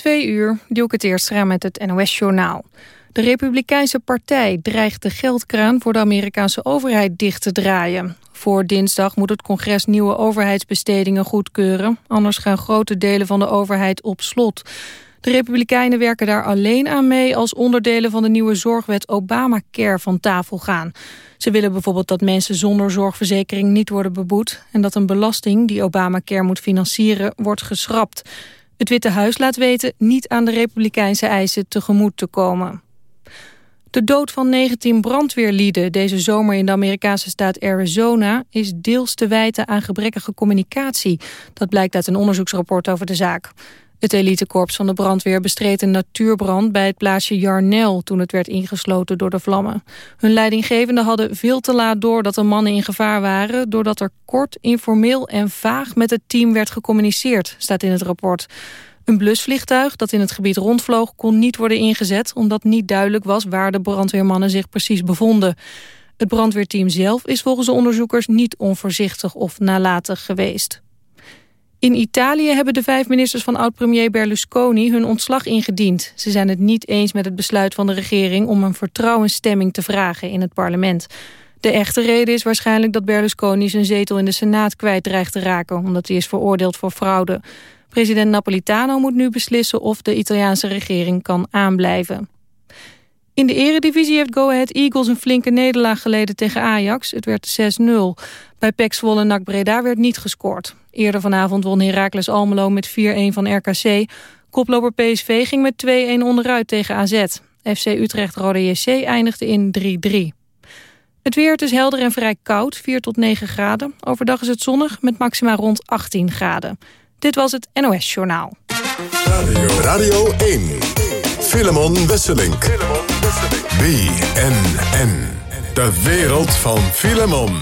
Twee uur, doe ik het eerst raam met het NOS-journaal. De Republikeinse Partij dreigt de geldkraan voor de Amerikaanse overheid dicht te draaien. Voor dinsdag moet het congres nieuwe overheidsbestedingen goedkeuren. Anders gaan grote delen van de overheid op slot. De Republikeinen werken daar alleen aan mee als onderdelen van de nieuwe zorgwet Obamacare van tafel gaan. Ze willen bijvoorbeeld dat mensen zonder zorgverzekering niet worden beboet... en dat een belasting die Obamacare moet financieren wordt geschrapt. Het Witte Huis laat weten niet aan de republikeinse eisen tegemoet te komen. De dood van 19 brandweerlieden deze zomer in de Amerikaanse staat Arizona... is deels te wijten aan gebrekkige communicatie. Dat blijkt uit een onderzoeksrapport over de zaak. Het elitekorps van de brandweer bestreed een natuurbrand bij het plaatsje Jarnell toen het werd ingesloten door de vlammen. Hun leidinggevenden hadden veel te laat door dat de mannen in gevaar waren, doordat er kort, informeel en vaag met het team werd gecommuniceerd, staat in het rapport. Een blusvliegtuig dat in het gebied rondvloog kon niet worden ingezet... omdat niet duidelijk was waar de brandweermannen zich precies bevonden. Het brandweerteam zelf is volgens de onderzoekers niet onvoorzichtig of nalatig geweest. In Italië hebben de vijf ministers van oud-premier Berlusconi hun ontslag ingediend. Ze zijn het niet eens met het besluit van de regering om een vertrouwensstemming te vragen in het parlement. De echte reden is waarschijnlijk dat Berlusconi zijn zetel in de Senaat kwijt dreigt te raken, omdat hij is veroordeeld voor fraude. President Napolitano moet nu beslissen of de Italiaanse regering kan aanblijven. In de eredivisie heeft Go Ahead Eagles een flinke nederlaag geleden tegen Ajax. Het werd 6-0. Bij PEC Zwolle Breda werd niet gescoord. Eerder vanavond won Heracles Almelo met 4-1 van RKC. Koploper PSV ging met 2-1 onderuit tegen AZ. FC Utrecht Rode JC eindigde in 3-3. Het weer het is helder en vrij koud, 4 tot 9 graden. Overdag is het zonnig met maxima rond 18 graden. Dit was het NOS Journaal. Radio, Radio 1. Filemon Wesselink. BNN. De wereld van Filemon.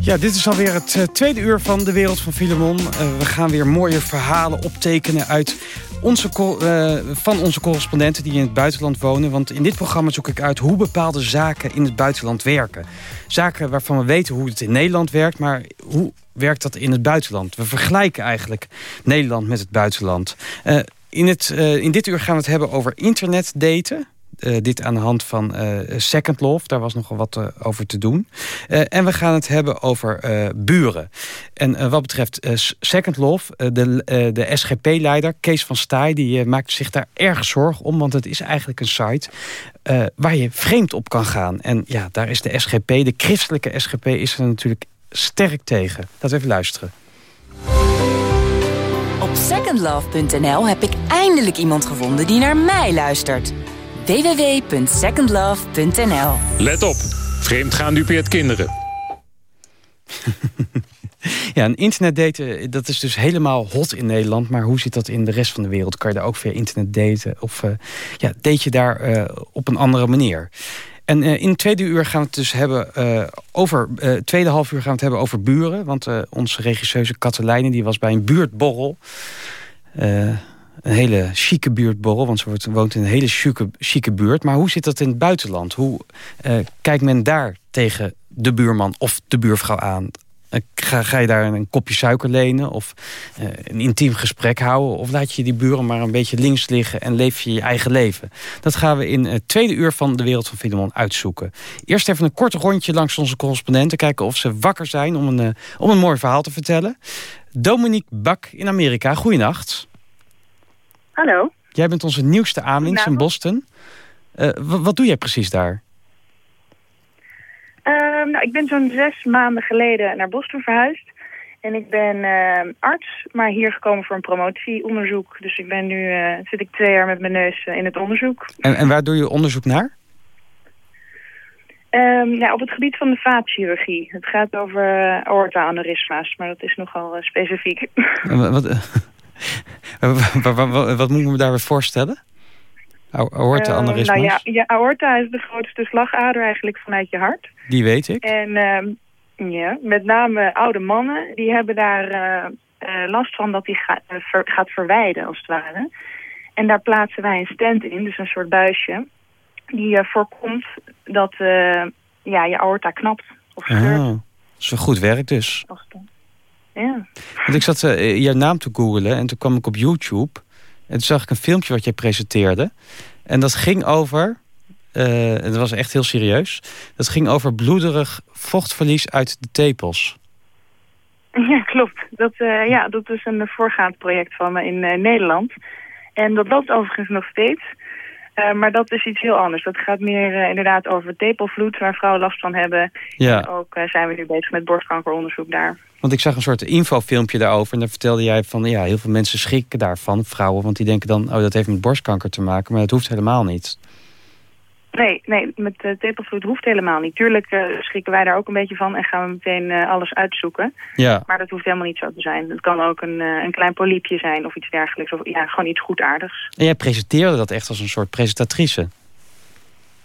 Ja, dit is alweer het uh, tweede uur van de wereld van Filemon. Uh, we gaan weer mooie verhalen optekenen uit onze, uh, van onze correspondenten die in het buitenland wonen. Want in dit programma zoek ik uit hoe bepaalde zaken in het buitenland werken. Zaken waarvan we weten hoe het in Nederland werkt, maar hoe werkt dat in het buitenland? We vergelijken eigenlijk Nederland met het buitenland. In, het, uh, in dit uur gaan we het hebben over internetdaten. Uh, dit aan de hand van uh, Second Love. Daar was nogal wat over te doen. en we gaan het hebben over buren. En wat betreft Second Love, de, de SGP-leider Kees van Staaij... die maakt zich daar erg zorgen om. Want het is eigenlijk een site waar je vreemd op kan gaan. En ja, daar is de SGP, de christelijke SGP... is er natuurlijk sterk tegen. Laten we even luisteren. Op secondlove.nl heb ik eindelijk iemand gevonden die naar mij luistert www.secondlove.nl Let op, vreemdgaan dupeert kinderen. ja, een internetdaten, dat is dus helemaal hot in Nederland. Maar hoe zit dat in de rest van de wereld? Kan je daar ook via internet daten? Of uh, ja, date je daar uh, op een andere manier? En uh, in het tweede uur gaan we het dus hebben over... tweede half uur gaan we het hebben over buren. Want onze regisseuse Katelijne die was bij een buurtborrel een hele chique buurtborrel. Want ze woont in een hele chique, chique buurt. Maar hoe zit dat in het buitenland? Hoe kijkt men daar tegen de buurman of de buurvrouw aan? Uh, ga, ga, je daar een kopje suiker lenen of uh, een intiem gesprek houden... of laat je die buren maar een beetje links liggen en leef je je eigen leven? Dat gaan we in het tweede uur van De Wereld van Filemon uitzoeken. Eerst even een kort rondje langs onze correspondenten... kijken of ze wakker zijn om een, om een mooi verhaal te vertellen. Dominique Bak in Amerika, goeienacht. Hallo. Jij bent onze nieuwste aanwinst in Boston. Uh, wat doe jij precies daar? Uh, nou, ik ben zo'n zes maanden geleden naar Boston verhuisd. En ik ben uh, arts, maar hier gekomen voor een promotieonderzoek. Dus ik ben nu, eh, zit ik twee jaar met mijn neus in het onderzoek. En, en waar doe je onderzoek naar? Um, ja, op het gebied van de vaatchirurgie. Het gaat over aorta-aneurysma's, maar dat is nogal specifiek. wat, wat, wat, wat, moet ik me daarbij voorstellen? Aorta-aneurysma's? Uh, nou ja, je aorta is de grootste slagader eigenlijk vanuit je hart. Die weet ik. En uh, ja, met name oude mannen, die hebben daar uh, last van dat die ga, ver, gaat verwijden als het ware. En daar plaatsen wij een stent in, dus een soort buisje, die voorkomt dat ja, je aorta knapt of scheurt. Is een goed werk dus. Ja. Want ik zat uh, jouw naam te googlen en toen kwam ik op YouTube. En toen zag ik een filmpje wat jij presenteerde. En dat ging over... Uh, het was echt heel serieus. Dat ging over bloederig vochtverlies uit de tepels. Ja, klopt. Dat, uh, ja, dat is een voorgaand project van me in uh, Nederland. En dat loopt overigens nog steeds. Uh, maar dat is iets heel anders. Dat gaat meer inderdaad over tepelvloed, waar vrouwen last van hebben. Ja. En ook zijn we nu bezig met borstkankeronderzoek daar. Want ik zag een soort infofilmpje daarover. En dan vertelde jij van, ja, heel veel mensen schrikken daarvan, vrouwen. Want die denken dan, oh, dat heeft met borstkanker te maken. Maar dat hoeft helemaal niet. Nee, nee, met uh, tepelvloed hoeft helemaal niet. Tuurlijk uh, schrikken wij daar ook een beetje van en gaan we meteen uh, alles uitzoeken. Ja. Maar dat hoeft helemaal niet zo te zijn. Het kan ook een, een klein polypje zijn of iets dergelijks. Of ja, gewoon iets goedaardigs. En jij presenteerde dat echt als een soort presentatrice.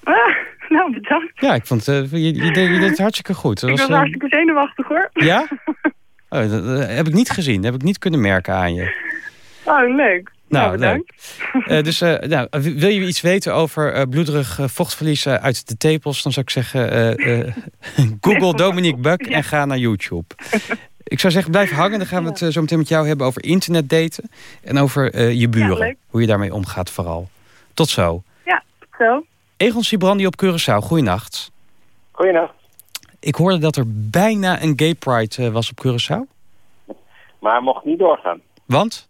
Ah, nou, bedankt. Ja, ik vond je, je, deed, je deed het hartstikke goed. Dat ik was, was hartstikke zenuwachtig hoor. Ja? Oh, dat, dat heb ik niet gezien. Dat heb ik niet kunnen merken aan je. Oh, leuk. Nou, nou leuk. dus uh, nou, wil je iets weten over uh, bloederig vochtverlies uit de tepels... dan zou ik zeggen, google Dominique Buck en ga naar YouTube. Ik zou zeggen, blijf hangen. Dan gaan we het zo meteen met jou hebben over internetdaten... en over je buren. hoe je daarmee omgaat vooral. Tot zo. Ja, tot zo. Egon Sibrandi op Curaçao, goeienacht. Goeienacht. Ik hoorde dat er bijna een gay pride was op Curaçao. Maar mocht niet doorgaan. Want?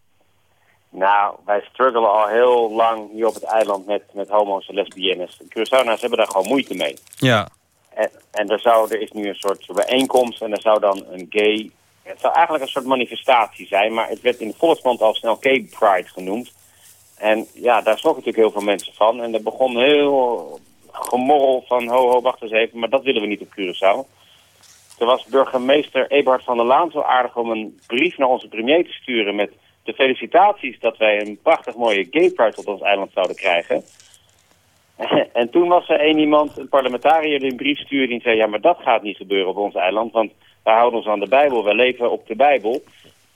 Nou, wij struggelen al heel lang hier op het eiland met, met homo's en lesbiennes. De Curaçaonaars hebben daar gewoon moeite mee. Ja. En, en er, zou, er is nu een soort bijeenkomst en er zou dan een gay... Het zou eigenlijk een soort manifestatie zijn, maar het werd in de volksmond al snel gay pride genoemd. En ja, daar schrokken natuurlijk heel veel mensen van. En er begon heel gemorrel van, ho, ho, wacht eens even, maar dat willen we niet op Curaçao. Toen was burgemeester Eberhard van der Laan zo aardig om een brief naar onze premier te sturen met de felicitaties dat wij een prachtig mooie gay pride op ons eiland zouden krijgen. en toen was er één iemand, een parlementariër, die een brief stuurde die zei... ja, maar dat gaat niet gebeuren op ons eiland, want wij houden ons aan de Bijbel. We leven op de Bijbel.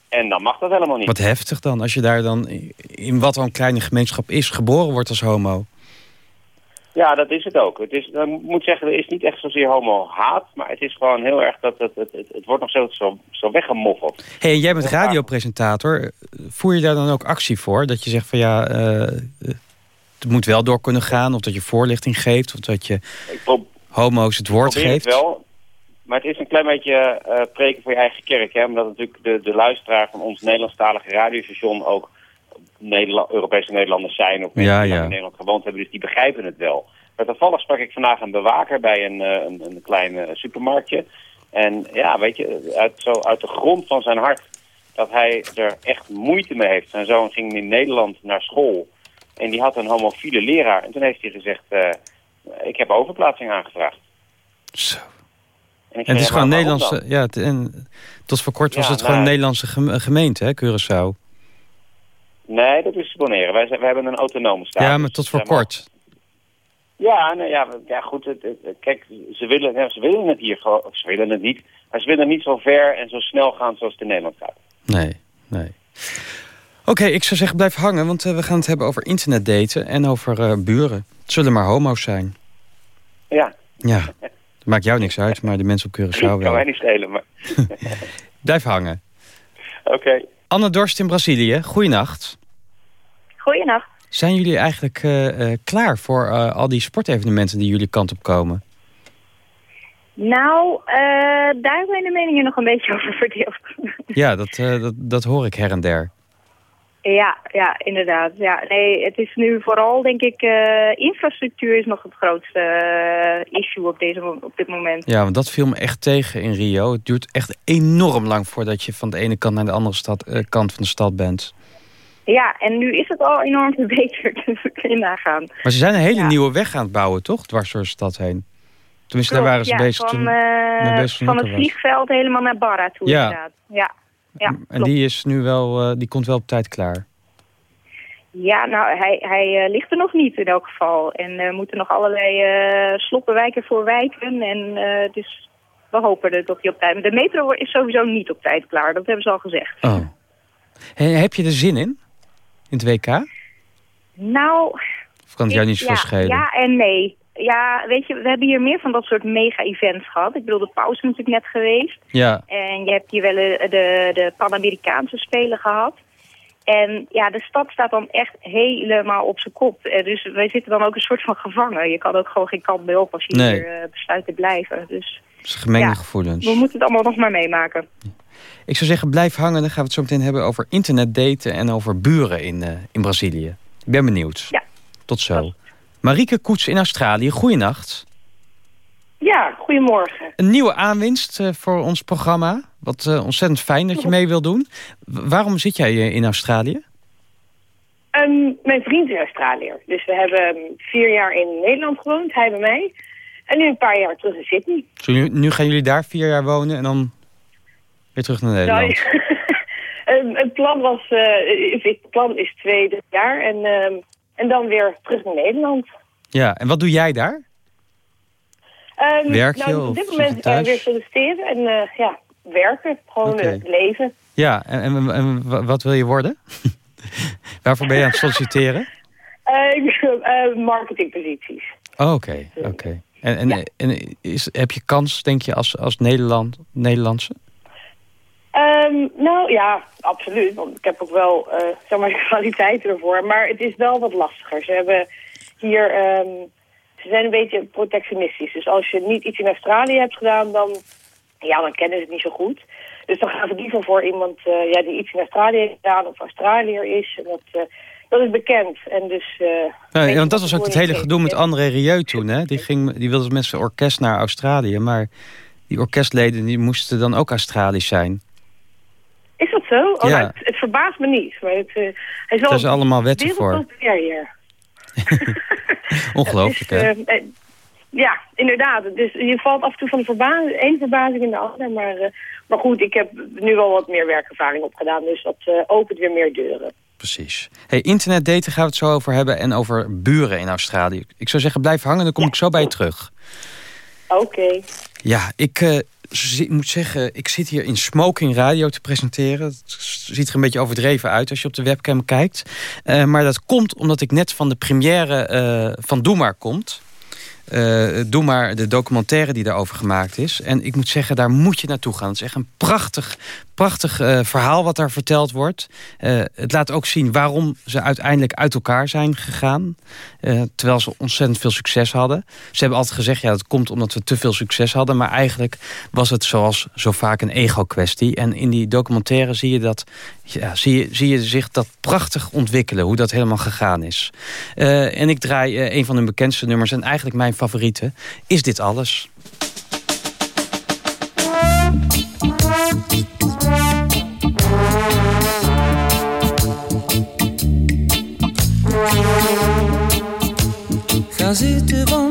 En dan mag dat helemaal niet. Wat heftig dan, als je daar dan in wat een kleine gemeenschap is... geboren wordt als homo. Ja, dat is het ook. Het is, ik moet zeggen, er is niet echt zozeer homo-haat, maar het is gewoon heel erg dat het, het, het, het wordt nog steeds zo, zo weggemoffeld. hey, jij bent radiopresentator. Voer je daar dan ook actie voor? Dat je zegt van ja, uh, het moet wel door kunnen gaan, of dat je voorlichting geeft, of dat je homo's het woord geeft? Het wel, maar het is een klein beetje uh, preken voor je eigen kerk, hè? omdat natuurlijk de, de luisteraar van ons Nederlandstalige radiostation ook Nederland, Europese Nederlanders zijn... of mensen die in Nederland gewoond hebben, dus die begrijpen het wel. Maar toevallig sprak ik vandaag een bewaker bij een, eh, een, een klein eh, supermarktje. En ja, weet je, uit, zo, uit de grond van zijn hart dat hij er echt moeite mee heeft. Zijn zoon ging in Nederland naar school en die had een homofiele leraar. En toen heeft hij gezegd, uh, ik heb overplaatsing aangevraagd. Zo. En, en het is gewoon Nederlandse, ja, en tot voor kort was het gewoon een nou, Nederlandse gemeente, hè, Curaçao. Nee, dat is Bonaire. Wij, wij hebben een autonome staat. Ja, maar tot voor kort. Ja, nou ja, ja goed. Het, kijk, ze willen, ja, ze willen het hier gewoon. Ze willen het niet. Maar ze willen niet zo ver en zo snel gaan zoals het in Nederland gaat. Nee, nee. Oké, ik zou zeggen blijf hangen, want uh, we gaan het hebben over internetdaten en over uh, buren. Het zullen maar homo's zijn. Ja. Ja, dat maakt jou niks uit, maar de mensen op Curaçao wel. Kan mij niet schelen, maar... blijf hangen. Oké. Anne Dorst in Brazilië, goeienacht. Goeienacht. Zijn jullie eigenlijk uh, uh, klaar voor uh, al die sportevenementen die jullie kant op komen? Nou, daar zijn de meningen nog een beetje over verdeeld. Ja, dat, dat, dat hoor ik her en der. Ja, ja, inderdaad. Ja, nee, het is nu vooral, denk ik, infrastructuur is nog het grootste issue op, deze, op dit moment. Ja, want dat viel me echt tegen in Rio. Het duurt echt enorm lang voordat je van de ene kant naar de andere stad, kant van de stad bent. Ja, en nu is het al enorm verbeterd, dus kunnen nagaan. Maar ze zijn een hele nieuwe weg aan het bouwen, toch? Dwars door de stad heen. Tenminste, daar waren ze bezig van, toen... Van het vliegveld helemaal naar Barra toe, ja. inderdaad. Ja. Ja en die, is nu wel, uh, die komt wel op tijd klaar. Ja, nou, hij, hij uh, ligt er nog niet in elk geval. En er moeten nog allerlei sloppenwijken voor wijken. En dus we hopen dat hij op tijd... De metro is sowieso niet op tijd klaar, dat hebben ze al gezegd. Oh. heb je er zin in? in het WK? Nou... Of kan het jou niet ja, schelen? Ja en nee. Ja, weet je, we hebben hier meer van dat soort mega-events gehad. Ik bedoel, de pauze is natuurlijk net geweest. Ja. En je hebt hier wel de, de Pan-Amerikaanse Spelen gehad. En ja, de stad staat dan echt helemaal op zijn kop. Eh, dus wij zitten dan ook een soort van gevangen. Je kan ook gewoon geen kant meer op als je Nee. hier eh, besluit te blijven. Dus gemengde Ja. gevoelens. we moeten het allemaal nog maar meemaken. Ik zou zeggen, blijf hangen. Dan gaan we het zo meteen hebben over internetdaten... en over buren in, eh, in Brazilië. Ik ben benieuwd. Ja. Tot zo. Marieke Koets in Australië, goeienacht. Ja, goedemorgen. Een nieuwe aanwinst eh, voor ons programma. Wat eh, ontzettend fijn dat je mee wil doen. Waarom zit jij eh, in Australië? Ehm, mijn vriend is Australiër. Dus we hebben ehm, vier jaar in Nederland gewoond, hij bij mij. En nu een paar jaar terug in Sydney. Nu, nu gaan jullie daar vier jaar wonen en dan weer terug naar Nederland. Nou, Ehm, het plan was, het plan is twee drie jaar en, ehm, en dan weer terug naar Nederland. Ja, en wat doe jij daar? Ehm, Werk je nou, op dit moment thuis? weer solliciteren en eh, ja, werken. Gewoon Oké. eh, leven. Ja, en, en, en wa- wat wil je worden? Waarvoor ben je aan het solliciteren? Uh, marketingposities. Oh, Oké, oké. En, en, en is, heb je kans, denk je, als, als Nederland, Nederlandse? Ehm, nou ja, absoluut. Want ik heb ook wel eh, zeg maar, kwaliteiten ervoor. Maar het is wel wat lastiger. Ze hebben hier... ehm, ze zijn een beetje protectionistisch. Dus als je niet iets in Australië hebt gedaan, dan, ja, dan kennen ze het niet zo goed. Dus dan gaan ze liever voor iemand eh, ja, die iets in Australië heeft gedaan of Australiër is. En dat, eh, dat is bekend. En dus, Ja, want dat was ook het hele gedoe met André Rieu toen. Hè? Die, ging, die wilde met zijn orkest naar Australië. Maar die orkestleden die moesten dan ook Australisch zijn. Is dat zo? Oh, Ja. het, het verbaast me niet. Maar het, eh, hij zijn allemaal wetten voor. hier. Ongelooflijk, Dus, hè? eh, eh, ja, inderdaad. Dus je valt af en toe van de verbazing, één verbazing in de andere. Maar, maar goed, ik heb nu wel wat meer werkervaring opgedaan. Dus dat opent weer meer deuren. Precies. Hey, internetdaten gaan we het zo over hebben. En over buren in Australië. Ik zou zeggen, blijf hangen, dan kom ik zo bij je terug. Oké. Ja, ik zi- moet zeggen, ik zit hier in Smoking Radio te presenteren. Het ziet er een beetje overdreven uit als je op de webcam kijkt. Eh, maar dat komt omdat ik net van de première eh, van Doe Maar komt. Eh, Doe maar de documentaire die daarover gemaakt is. En ik moet zeggen, daar moet je naartoe gaan. Het is echt een prachtig, prachtig eh, verhaal wat daar verteld wordt. Eh, het laat ook zien waarom ze uiteindelijk uit elkaar zijn gegaan. Eh, terwijl ze ontzettend veel succes hadden. Ze hebben altijd gezegd, ja, dat komt omdat we te veel succes hadden. Maar eigenlijk was het zoals zo vaak een ego-kwestie. En in die documentaire zie je, dat, ja, zie, je, zie je zich dat prachtig ontwikkelen. Hoe dat helemaal gegaan is. En ik draai een van hun bekendste nummers. En eigenlijk mijn favoriete. Is dit alles? Ga zitten, want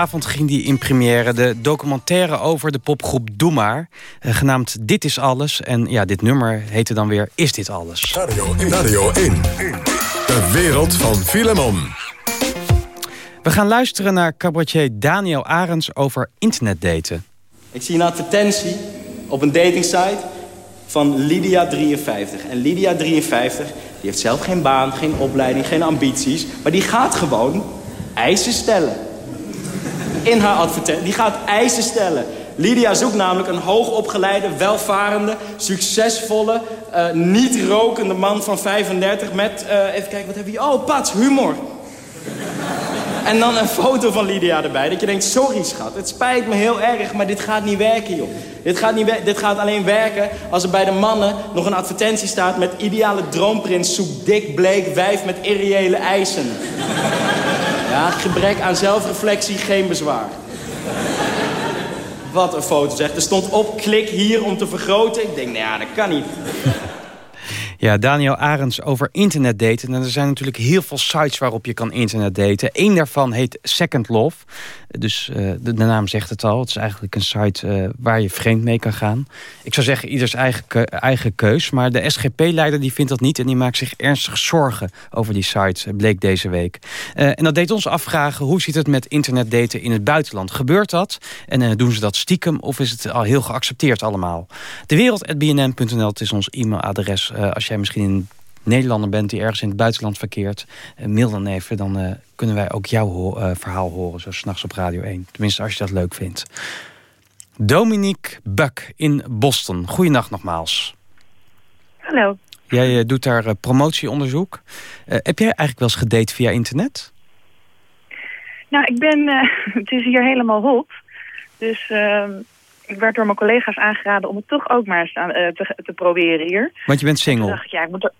vanavond ging die in première. De documentaire over de popgroep Doe Maar. eh, genaamd Dit is Alles. En ja, dit nummer heette dan weer Is Dit Alles. Radio 1. Radio 1. De wereld van Filemon. We gaan luisteren naar cabaretier Daniel Arends over internetdaten. Ik zie een advertentie op een datingsite van Lydia53. En Lydia53 die heeft zelf geen baan, geen opleiding, geen ambities. Maar die gaat gewoon eisen stellen. In haar advertentie. Die gaat eisen stellen. Lydia zoekt namelijk een hoogopgeleide, welvarende, succesvolle, eh, niet rokende man van 35 met, eh, even kijken, wat hebben we hier? Oh, pats, humor. En dan een foto van Lydia erbij. Dat je denkt, sorry schat, het spijt me heel erg, maar dit gaat niet werken, joh. Dit gaat, niet dit gaat alleen werken als er bij de mannen nog een advertentie staat... met ideale droomprins, zoek dik, bleek, wijf met irreële eisen. Ja, gebrek aan zelfreflectie, geen bezwaar. Wat een foto zeg. Er stond op, klik hier om te vergroten. Ik denk, nou ja, dat kan niet. Ja, Daniel Arends over internetdaten. En er zijn natuurlijk heel veel sites waarop je kan internetdaten. Eén daarvan heet Second Love. Dus eh, de, de naam zegt het al. Het is eigenlijk een site eh, waar je vreemd mee kan gaan. Ik zou zeggen, ieders eigen, eigen keus. Maar de SGP-leider die vindt dat niet. En die maakt zich ernstig zorgen over die site, eh, bleek deze week. En dat deed ons afvragen, hoe zit het met internetdaten in het buitenland? Gebeurt dat? En doen ze dat stiekem? Of is het al heel geaccepteerd allemaal? Dewereld.bnn.nl, het is ons e-mailadres. Als jij misschien een Nederlander bent die ergens in het buitenland verkeert... eh, mail dan even, dan eh, kunnen wij ook jouw ho- eh, verhaal horen... zo s'nachts op Radio 1. Tenminste, als je dat leuk vindt. Dominique Buck in Boston. Goeienacht nogmaals. Hallo. Jij doet daar promotieonderzoek. Heb jij eigenlijk wel eens gedate via internet? Nou, ik ben... het is hier helemaal hot. Dus ehm, ik werd door mijn collega's aangeraden om het toch ook maar eens aan, eh, te, te proberen hier. Want je bent single. dacht ik, ja, ik moet er...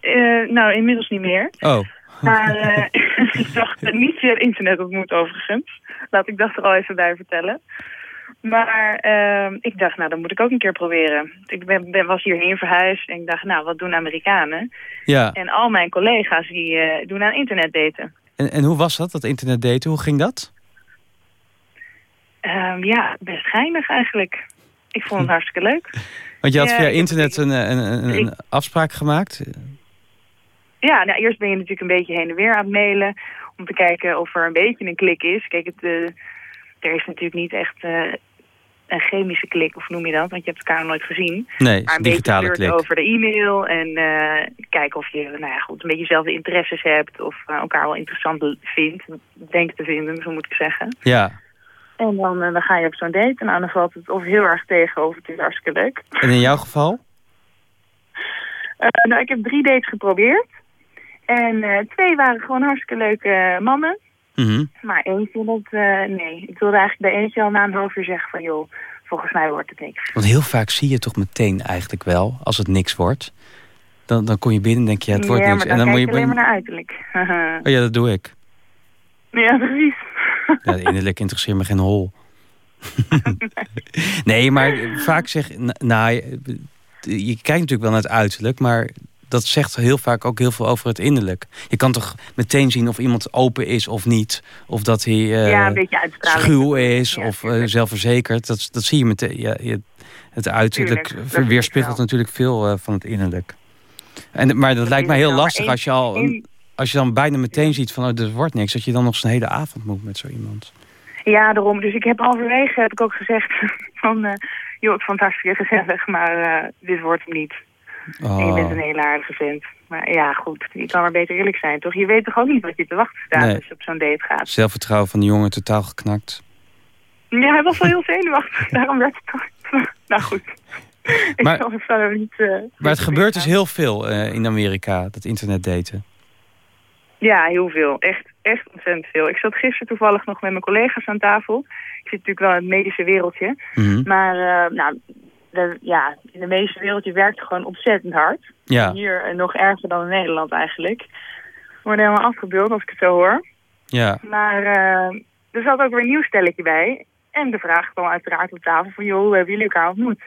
Eh, nou, inmiddels niet meer. Oh, Maar eh, ik dacht niet via het internet ontmoet overigens. Laat ik dat er al even bij vertellen. Maar ehm, ik dacht, nou, dat moet ik ook een keer proberen. Ik ben, ben, was hierheen verhuisd en ik dacht, nou, wat doen Amerikanen? ja. En al mijn collega's die doen aan internetdaten. En, en hoe was dat, dat internetdaten? Hoe ging dat? Ehm, ja, best geinig eigenlijk. Ik vond het hartstikke leuk. Want je had via internet een, een, een, een afspraak gemaakt. Ja, nou, eerst ben je natuurlijk een beetje heen en weer aan het mailen... om te kijken of er een beetje een klik is. Kijk, het, eh, er is natuurlijk niet echt... eh, een chemische klik, of noem je dat? Want je hebt elkaar nog nooit gezien. Nee, maar een digitale beetje klik. over de e-mail en eh, kijken of je nou ja, goed, een beetje dezelfde interesses hebt of eh, elkaar wel interessant vindt, denkt te vinden, zo moet ik zeggen. Ja. En dan, eh, dan ga je op zo'n date en nou, dan valt het of heel erg tegen of het is hartstikke leuk. En in jouw geval? Eh, nou, ik heb drie dates geprobeerd. En eh, twee waren gewoon hartstikke leuke mannen. Mhm. Maar eentje, dat, eh, nee. Ik wilde eigenlijk bij eentje al na een half uur zeggen van... joh, volgens mij wordt het niks. Want heel vaak zie je toch meteen eigenlijk wel, als het niks wordt. Dan, dan kom je binnen en denk je, ja, het wordt ja, niks. maar dan, en dan kijk moet je... je alleen maar naar uiterlijk. Oh ja, dat doe ik. ja, precies. Ja, innerlijk interesseert me geen hol. nee, maar vaak zeg... Nou, je, kijkt natuurlijk wel naar het uiterlijk, maar dat zegt heel vaak ook heel veel over het innerlijk. Je kan toch meteen zien of iemand open is of niet. Of dat hij eh, Ja, een beetje uitstraling. schuw is of eh, zelfverzekerd. Dat, dat zie je meteen. Ja, je, het uiterlijk weerspiegelt natuurlijk veel eh, van het innerlijk. En, maar dat, lijkt mij heel lastig als je al... Als je dan bijna meteen ziet van, oh, dit wordt niks... dat je dan nog zo'n hele avond moet met zo iemand. Ja, daarom. Dus ik heb halverwege heb ik ook gezegd van... eh, joh, ik het hartstikke gezellig, maar eh, dit wordt hem niet. En je bent Oh. een hele aardige vent. Maar ja, goed. Je kan maar beter eerlijk zijn, toch? Je weet toch ook niet wat je te wachten staat Nee. als je op zo'n date gaat. Zelfvertrouwen van de jongen totaal geknakt. Ja, hij was wel heel zenuwachtig. Daarom werd het toch... nou goed. Ik Maar- zal er verder niet... eh, Maar het gebeurt dus heel veel eh, in Amerika, dat internet daten. Ja, heel veel. Echt, echt ontzettend veel. Ik zat gisteren toevallig nog met mijn collega's aan tafel. Ik zit natuurlijk wel in het medische wereldje. Mhm. Maar eh, nou, de, ja, in het medische wereldje werkt gewoon ontzettend hard. Ja. Hier eh, nog erger dan in Nederland eigenlijk. We worden helemaal afgebeeld als ik het zo hoor. Ja. Maar eh, er zat ook weer een nieuw stelletje bij. En de vraag kwam uiteraard op tafel van... joh, hoe hebben jullie elkaar ontmoet?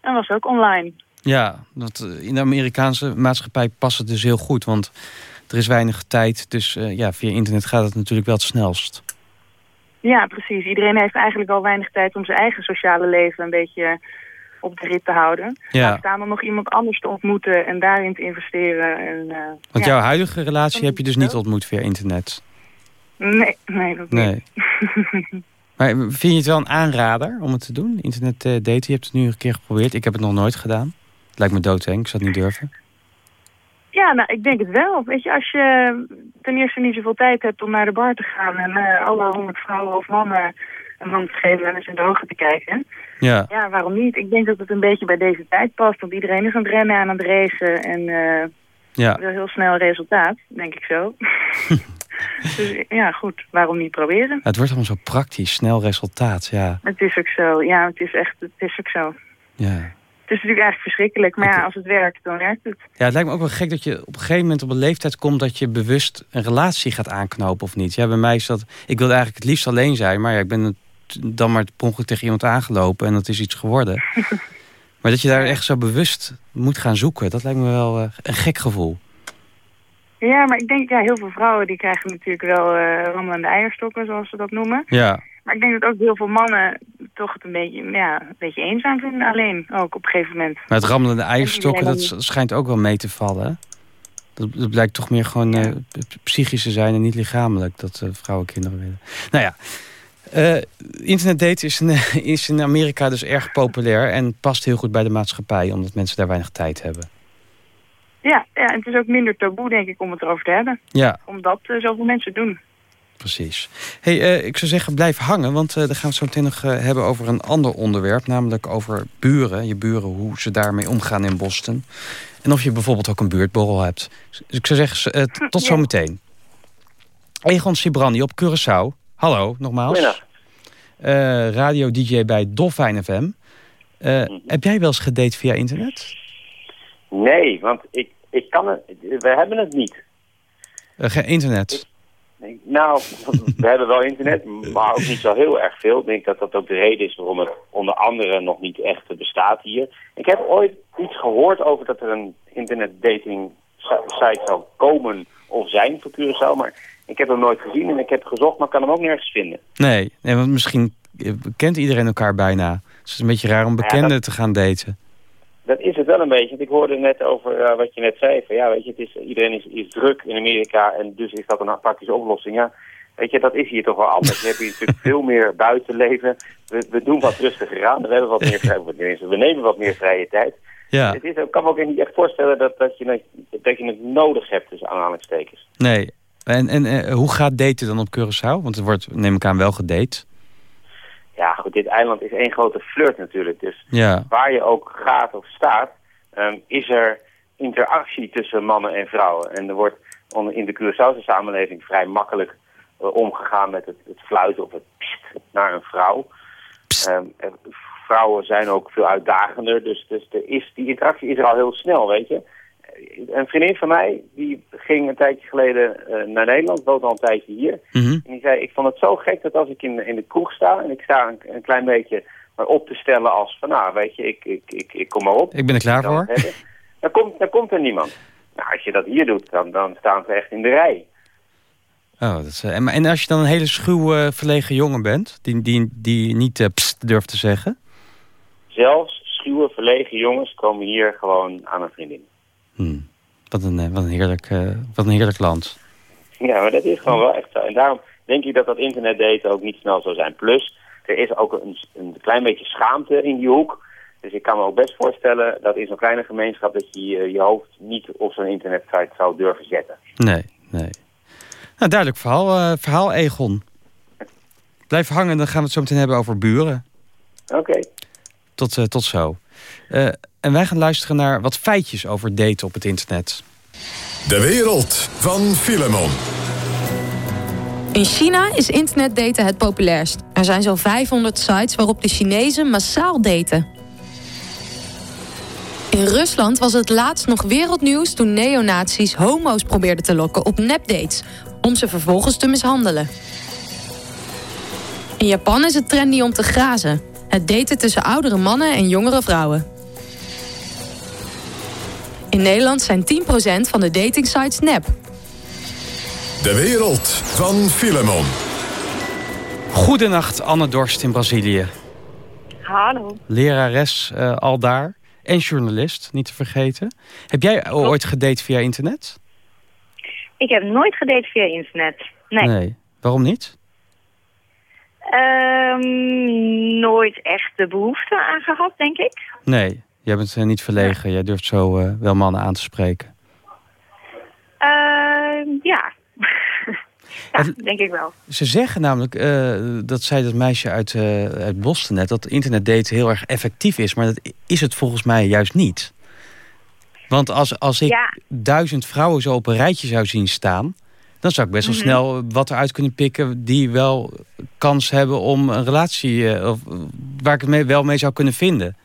En was ook online. Ja, dat, in de Amerikaanse maatschappij past het dus heel goed. Want er is weinig tijd. Dus eh, ja, via internet gaat het natuurlijk wel het snelst. Ja, precies. Iedereen heeft eigenlijk al weinig tijd om zijn eigen sociale leven een beetje op de rit te houden. Ja. Laat staan om nog iemand anders te ontmoeten en daarin te investeren. En, eh, Want ja. jouw huidige relatie heb je dus niet ontmoet via internet. Nee, nee, dat niet. Nee. Maar vind je het wel een aanrader om het te doen? Internet daten, je hebt het nu een keer geprobeerd. Ik heb het nog nooit gedaan. Het lijkt me doodeng, ik zou het niet durven. Ja, nou, ik denk het wel. Weet je, als je ten eerste niet zoveel tijd hebt om naar de bar te gaan... en eh, alle honderd vrouwen of mannen een hand te geven en eens in de ogen te kijken... Ja. Ja, waarom niet? Ik denk dat het een beetje bij deze tijd past. Want iedereen is aan het rennen en aan het racen. En eh Ja. wil heel snel resultaat, denk ik zo. dus ja, goed. Waarom niet proberen? Het wordt allemaal zo praktisch, snel resultaat. Ja, Het is ook zo. Ja, het is echt, het is ook zo. ja. Het is natuurlijk eigenlijk verschrikkelijk. Maar ja, als het werkt, dan werkt het. Ja, het lijkt me ook wel gek dat je op een gegeven moment op een leeftijd komt... dat je bewust een relatie gaat aanknopen of niet. Ja, bij mij is dat... Ik wilde eigenlijk het liefst alleen zijn, maar ja, ik ben dan maar per tegen iemand aangelopen... en dat is iets geworden. maar dat je daar echt zo bewust moet gaan zoeken... dat lijkt me wel eh, een gek gevoel. Ja, maar ik denk, ja, heel veel vrouwen die krijgen natuurlijk wel eh rammelende eierstokken, zoals ze dat noemen. Ja, Maar ik denk dat ook heel veel mannen toch het een beetje, ja, een beetje eenzaam vinden alleen. Ook op een gegeven moment. maar het rammelende eierstokken, dat schijnt ook wel mee te vallen. Dat, dat blijkt toch meer gewoon p- psychisch te zijn en niet lichamelijk... dat eh, vrouwen kinderen willen. Nou ja, eh internetdaten is in, is in Amerika dus erg populair... en past heel goed bij de maatschappij... omdat mensen daar weinig tijd hebben. Ja, ja, en het is ook minder taboe, denk ik, om het erover te hebben. Ja, Omdat eh, zoveel mensen doen. Precies. Hey, eh, ik zou zeggen, blijf hangen... want dan gaan we het zo meteen nog eh, hebben over een ander onderwerp... namelijk over buren, je buren, hoe ze daarmee omgaan in Boston... en of je bijvoorbeeld ook een buurtborrel hebt. Dus ik zou zeggen, tot Ja. zometeen. Egon Sibrandi op Curaçao. Hallo, nogmaals. Radio-dj bij Dolfijn FM. Mhm. Heb jij wel eens gedate via internet? Nee, want ik, ik kan het, we hebben het niet. Geen internet? Nou, we hebben wel internet, maar ook niet zo heel erg veel. Ik denk dat dat ook de reden is waarom het onder andere nog niet echt bestaat hier. Ik heb ooit iets gehoord over dat er een internetdating si- site zou komen of zijn voor Curaçao, maar ik heb hem nooit gezien en ik heb gezocht, maar kan hem ook nergens vinden. Nee, nee want misschien eh, kent iedereen elkaar bijna. Dus het is een beetje raar om Ja, bekenden dat- te gaan daten. Dat is het wel een beetje. Want ik hoorde net over eh, wat je net zei. Van, ja, weet je, het is, iedereen is, is druk in Amerika en dus is dat een praktische oplossing. Ja, Weet je, dat is hier toch wel anders. We hebben hier natuurlijk veel meer buitenleven. We, we doen wat rustiger aan. We, hebben wat meer vrije, we nemen wat meer vrije tijd. Ja. Het is, ik kan me ook niet echt voorstellen dat, dat, je, het, dat je het nodig hebt, tussen aanhalingstekens. Nee. En, en eh, hoe gaat daten dan op Curaçao? Want er wordt, neem ik aan, wel gedate. Ja, goed, dit eiland is één grote flirt natuurlijk. Dus Ja. waar je ook gaat of staat, ehm, is er interactie tussen mannen en vrouwen. En er wordt in de Curaçaose samenleving vrij makkelijk eh, omgegaan met het, het fluiten of het pst naar een vrouw. En vrouwen zijn ook veel uitdagender, dus, dus er is, die interactie is er al heel snel, weet je. Een vriendin van mij, die ging een tijdje geleden eh, naar Nederland, woont al een tijdje hier. Mhm. En die zei, ik vond het zo gek dat als ik in, in de kroeg sta en ik sta een, een klein beetje maar op te stellen als van, nou weet je, ik, ik, ik, ik kom maar op. Ik ben er klaar Dan voor. hebben, Dan komt, dan komt er niemand. Nou, als je dat hier doet, dan, dan staan ze echt in de rij. Oh, dat is, eh, en, en als je dan een hele schuwe, verlegen jongen bent... die, die, die niet eh, pst durft te zeggen... Zelfs schuwe, verlegen jongens komen hier gewoon aan een vriendin. Hmm. Wat, een, eh, wat, een heerlijk, eh, wat een heerlijk land. Ja, maar dat is gewoon wel echt zo. En daarom denk ik dat dat internetdaten ook niet snel zou zijn. Plus, er is ook een, een klein beetje schaamte in die hoek. Dus ik kan me ook best voorstellen dat in zo'n kleine gemeenschap... dat je je, je hoofd niet op zo'n internetsite zou durven zetten. Nee, nee. Nou, duidelijk verhaal, eh, verhaal Egon. Blijf hangen, dan gaan we het zo meteen hebben over buren. Oké. Tot, eh, tot zo. Eh, en wij gaan luisteren naar wat feitjes over daten op het internet. De wereld van Filemon. In China is internetdaten het populairst. Er zijn zo'n 500 sites waarop de Chinezen massaal daten. In Rusland was het laatst nog wereldnieuws toen neonazies homo's probeerden te lokken op nepdates, om ze vervolgens te mishandelen. In Japan is het trendy om te grazen. Het daten tussen oudere mannen en jongere vrouwen. In Nederland zijn 10% van de datingsites nep. De wereld van Filemon. Goedenacht, Anne Dorst in Brazilië. Hallo. Lerares eh, al daar. En journalist, niet te vergeten. Heb jij ooit gedate via internet? Ik heb nooit gedate via internet. Nee. Waarom niet? Ehm, nooit echt de behoefte aan gehad, denk ik. Nee, jij bent eh, niet verlegen. Jij durft zo eh, wel mannen aan te spreken. Ehm, ja. ja, denk ik wel. Ze zeggen namelijk, eh, dat zei dat meisje uit, uit Boston net... dat internetdaten heel erg effectief is. Maar dat is het volgens mij juist niet. Want als, als ik Ja. duizend vrouwen zo op een rijtje zou zien staan... dan zou ik best wel Mhm. snel wat eruit kunnen pikken... die wel kans hebben om een relatie... eh, of, waar ik het mee, wel mee zou kunnen vinden.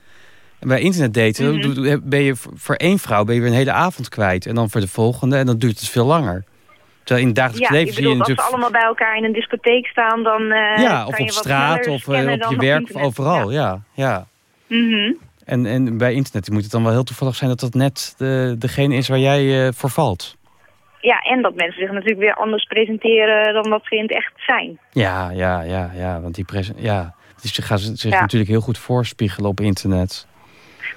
En bij internetdaten doe- ben je voor- één vrouw ben je weer een hele avond kwijt. En dan voor de volgende en dan duurt het veel langer. Terwijl in het dagelijks Ja, leven zie je bedoelt, als ze natuurlijk... allemaal bij elkaar in een discotheek staan, dan eh, ja, of op straat of eh, op je werk of overal. Ja. Ja, Mhm. En, en bij internet moet het dan wel heel toevallig zijn dat dat net de, degene is waar jij voor valt. Ja, en dat mensen zich natuurlijk weer anders presenteren dan wat ze in het echt zijn. Ja, ja, ja, ja. Want die ja, dus ze gaan zich Ja. natuurlijk heel goed voorspiegelen op internet.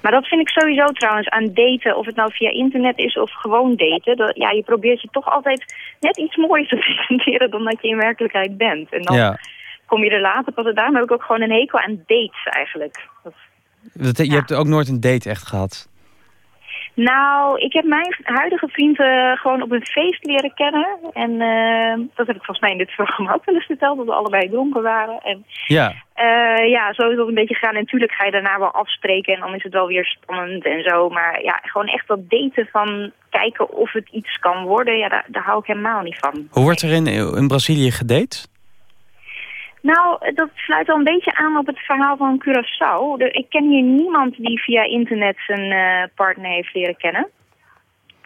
Maar dat vind ik sowieso trouwens aan daten, of het nou via internet is of gewoon daten. Dat, ja, je probeert je toch altijd net iets moois te presenteren dan dat je in werkelijkheid bent. En dan Ja. kom je er later pas. Daarom heb ik ook gewoon een hekel aan dates eigenlijk. Dat- Dat, je hebt ook nooit een date echt gehad. Nou, ik heb mijn huidige vriend eh, gewoon op een feest leren kennen. En eh, dat heb ik volgens mij in dit programma ook wel eens verteld, dat we allebei dronken waren. En Ja. eh, ja, zo is dat een beetje gegaan. En natuurlijk ga je daarna wel afspreken en dan is het wel weer spannend en zo. Maar ja, gewoon echt dat daten van kijken of het iets kan worden, ja, daar, daar hou ik helemaal niet van. Hoe wordt er in, in Brazilië gedate? Nou, dat sluit wel een beetje aan op het verhaal van Curaçao. Ik ken hier niemand die via internet zijn eh, partner heeft leren kennen.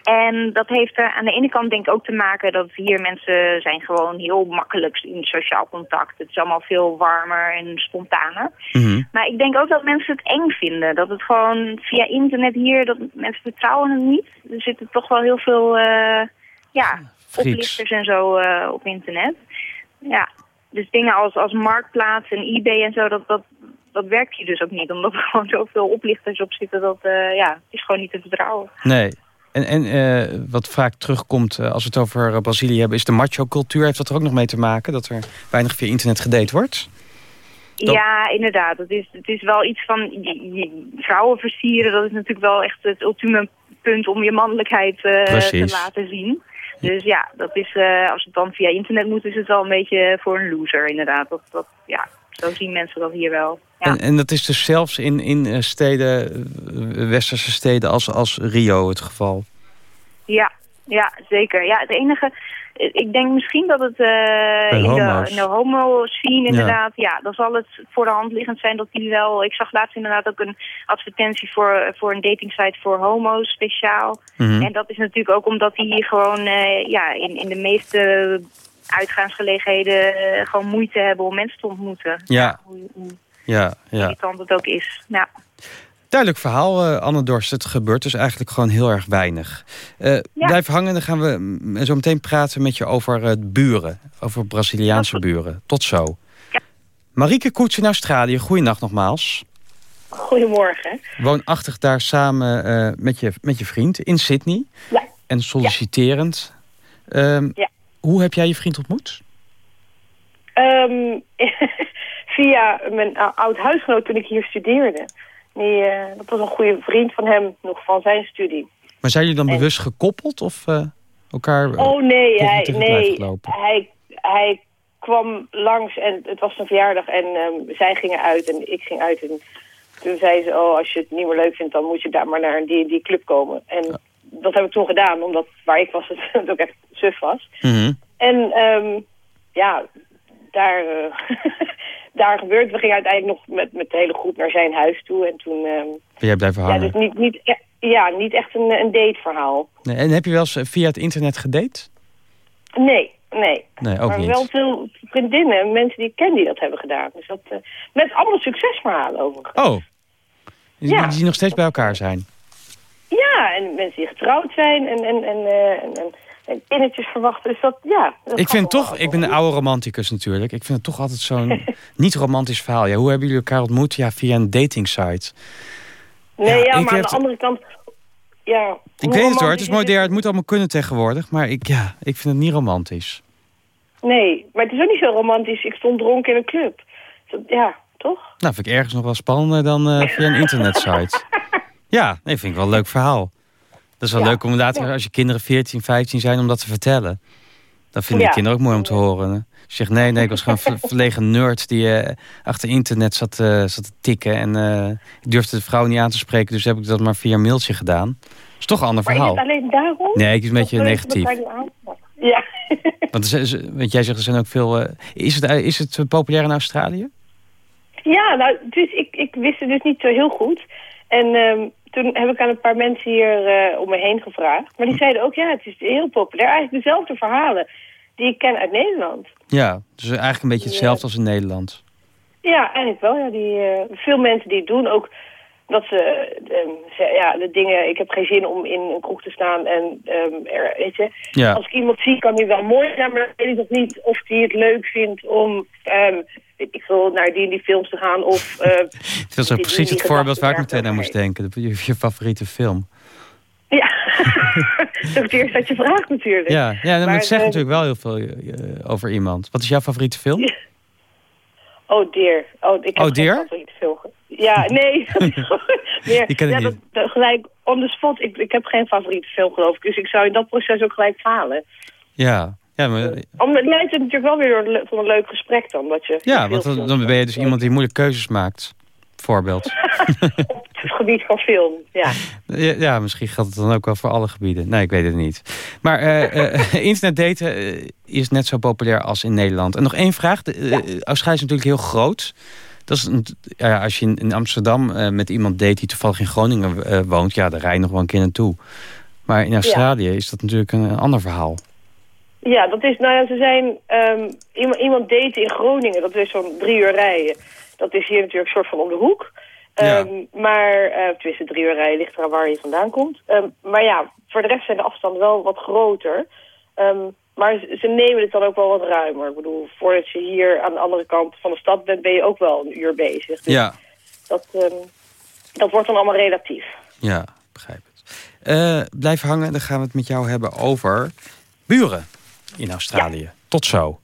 En dat heeft er aan de ene kant denk ik ook te maken dat hier mensen zijn gewoon heel makkelijk in sociaal contact. Het is allemaal veel warmer en spontaner. Maar ik denk ook dat mensen het eng vinden. Dat het gewoon via internet hier, dat mensen vertrouwen het niet. Er zitten toch wel heel veel eh, ja, oplichters en zo eh, op internet. Ja, dus dingen als, als Marktplaats en eBay en zo, dat, dat, dat werkt hier dus ook niet. Omdat er gewoon zoveel oplichters op zitten, dat eh, ja, is gewoon niet te vertrouwen. Nee. En, en uh, wat vaak terugkomt uh, als we het over Brazilië hebben... is de macho-cultuur. Heeft dat er ook nog mee te maken? Dat er weinig via internet gedate wordt? Dat... Ja, inderdaad. Het is, het is wel iets van vrouwen versieren. Dat is natuurlijk wel echt het ultieme punt om je mannelijkheid te laten zien. Dus ja, dat is, als het dan via internet moet, is het wel een beetje voor een loser inderdaad. Dat, dat, ja, zo zien mensen dat hier wel. Ja. En, en dat is dus zelfs in, in steden, westerse steden als, als Rio het geval? Ja, ja, zeker. Ja, het enige... Ik denk misschien dat het uh, in, de, in de inderdaad... Ja. ja, dan zal het voor de hand liggend zijn dat die wel... Ik zag laatst inderdaad ook een advertentie voor, voor een datingsite voor homo's speciaal. Mhm. En dat is natuurlijk ook omdat die hier gewoon uh, ja, in, in de meeste uitgaansgelegenheden uh, gewoon moeite hebben om mensen te ontmoeten. Ja, hoe, hoe ja, ja. irritant het ook is. Ja. Duidelijk verhaal, uh, Anne Dorst. Het gebeurt dus eigenlijk gewoon heel erg weinig. Uh, Ja. Blijf hangen, dan gaan we zo meteen praten met je over het buren. Over Braziliaanse buren. Tot zo. Marieke Koets in Australië, goeienacht nogmaals. Goedemorgen. Woonachtig daar samen eh, met, je, met je vriend in Sydney. Ja. En solliciterend. Ehm, Ja. Hoe heb jij je vriend ontmoet? Ehm, via mijn uh, oud huisgenoot toen ik hier studeerde. Die, eh, dat was een goede vriend van hem, nog van zijn studie. Maar zijn jullie dan bewust gekoppeld of eh, elkaar eh, Oh nee, hij, nee hij, hij kwam langs en het was zijn verjaardag en ehm, zij gingen uit en ik ging uit. En toen zei ze, oh als je het niet meer leuk vindt dan moet je daar maar naar een die, die club komen. En dat heb ik toen gedaan, omdat waar ik was het, ook echt suf was. Mhm. En ehm, ja, daar, daar gebeurt. We gingen uiteindelijk nog met, met de hele groep naar zijn huis toe. En toen, ehm, Ben jij blijven ja, hangen? dus niet, niet, ja, niet echt een, een dateverhaal. Nee, en heb je wel eens eh, via het internet gedate? Nee, nee. Nee, ook maar niet. wel veel vriendinnen en mensen die ik ken die dat hebben gedaan. Dus dat, eh, met allemaal succesverhalen overigens. Oh. Die, Ja. die nog steeds bij elkaar zijn. Ja, en mensen die getrouwd zijn en, en, en, eh, en, en, en kindertjes verwachten. Dus dat, ja. Dat Ik vind toch, ik ben een oude romanticus natuurlijk. Ik vind het toch altijd zo'n niet romantisch verhaal. Ja, hoe hebben jullie elkaar ontmoet? Ja, via een dating site. Nee, Ja, maar aan de andere kant... Ja, Ik weet het hoor, het is mooi het? moet allemaal kunnen tegenwoordig. Maar ik, ja, ik vind het niet romantisch. Nee, maar het is ook niet zo romantisch. Ik stond dronken in een club. Ja, toch? Nou, vind ik ergens nog wel spannender dan eh, via een internetsite. Ja, nee, vind ik wel een leuk verhaal. Dat is wel Ja, leuk om inderdaad, ja. als je kinderen 14, 15 zijn, om dat te vertellen. Dat vinden de kinderen ook mooi om te horen. hè. Je zegt, nee, nee, ik was gewoon een ver- verlegen nerd die eh, achter internet zat, eh, zat te tikken. En eh, ik durfde de vrouw niet aan te spreken, dus heb ik dat maar via een mailtje gedaan. Dat is toch een ander Maar verhaal. alleen daarom? Nee, ik is een beetje negatief. Ja. Want, want jij zegt, er zijn ook veel... is, het, is het populair in Australië? Ja, nou, dus ik, ik wist het dus niet zo heel goed. En ehm, toen heb ik aan een paar mensen hier eh, om me heen gevraagd. Maar die zeiden ook, ja, het is heel populair. Eigenlijk dezelfde verhalen die ik ken uit Nederland. Ja, dus eigenlijk een beetje hetzelfde als in Nederland. Ja, eigenlijk wel. Ja, die, eh, veel mensen die het doen ook dat ze, ehm, ze- ja, de dingen, ik heb geen zin om in een kroeg te staan en ehm, er, weet je, Ja. als ik iemand zie kan die wel mooi zijn, maar dan weet ik nog niet of die het leuk vindt om, ehm, ik veel, naar die en die films te gaan of... eh, Het was ook die- precies die het voorbeeld waar ik meteen aan moest denken. De- Je, je favoriete film. Ja, dat is het eerste dat je vraagt natuurlijk. Ja, ja maar Maar, het zegt eh, natuurlijk wel heel veel eh, over iemand. Wat is jouw favoriete film? Oh dear. Oh, ik heb Oh, dear? geen favoriete film. Ja, nee. Die ken ik ja, niet. Dat, dat gelijk on the spot. Ik, ik heb geen favoriete film geloof ik. Dus ik zou in dat proces ook gelijk falen. Ja, ja, maar, Om, het leidt het natuurlijk wel weer door een tot een leuk gesprek dan. Dat je ja want dan, ben je dus iemand die moeilijke keuzes maakt. Voorbeeld. op het gebied van film. Ja. Ja, ja, misschien geldt het dan ook wel voor alle gebieden. Nee, ik weet het niet. Maar eh, eh, internetdaten eh, is net zo populair als in Nederland. En nog één vraag. De, Australië is natuurlijk heel groot. Dat is een, ja, als je in, Amsterdam met iemand date die toevallig in Groningen woont... ja, daar rij je nog wel een keer naartoe. Maar in Australië is dat natuurlijk een, een ander verhaal. Ja, dat is, nou ja, ze zijn, ehm, iemand, iemand daten in Groningen, dat is zo'n drie uur rijden. Dat is hier natuurlijk een soort van om de hoek. Ja. Ehm, maar, uh, tenminste drie uur rijden ligt eraan waar je vandaan komt. Ehm, maar ja, voor de rest zijn de afstanden wel wat groter. Maar ze, ze nemen het dan ook wel wat ruimer. Ik bedoel, voordat je hier aan de andere kant van de stad bent, ben je ook wel een uur bezig. Dus Ja, dat, dat wordt dan allemaal relatief. ja, begrijp het. Uh, blijf hangen, dan gaan we het met jou hebben over buren in Australië. Tot zo.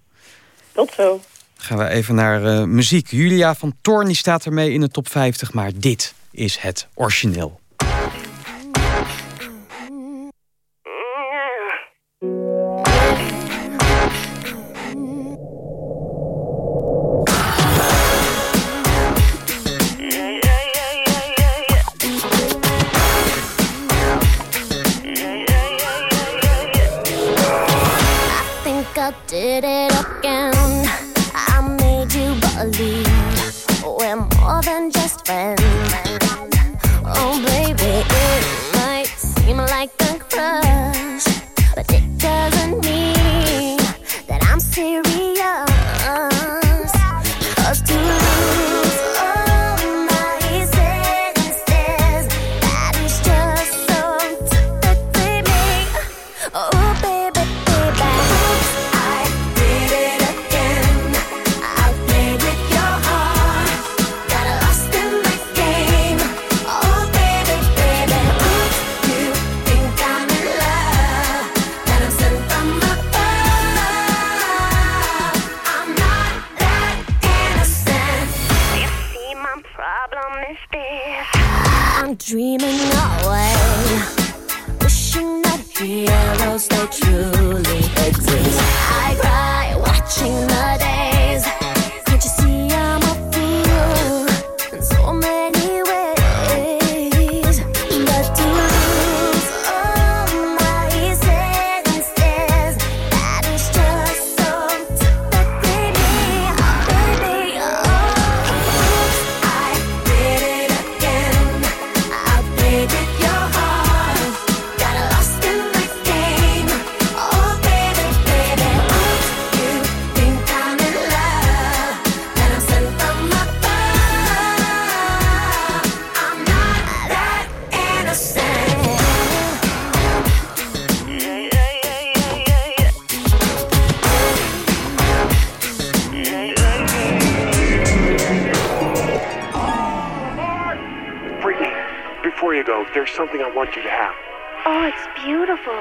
Tot zo. Dan gaan we even naar uh, muziek. Julia van Toorn die staat ermee in de top 50, maar dit is het origineel. I did it again. I made you believe we're more than just friends. know, there's something I want you to have. Oh, it's beautiful.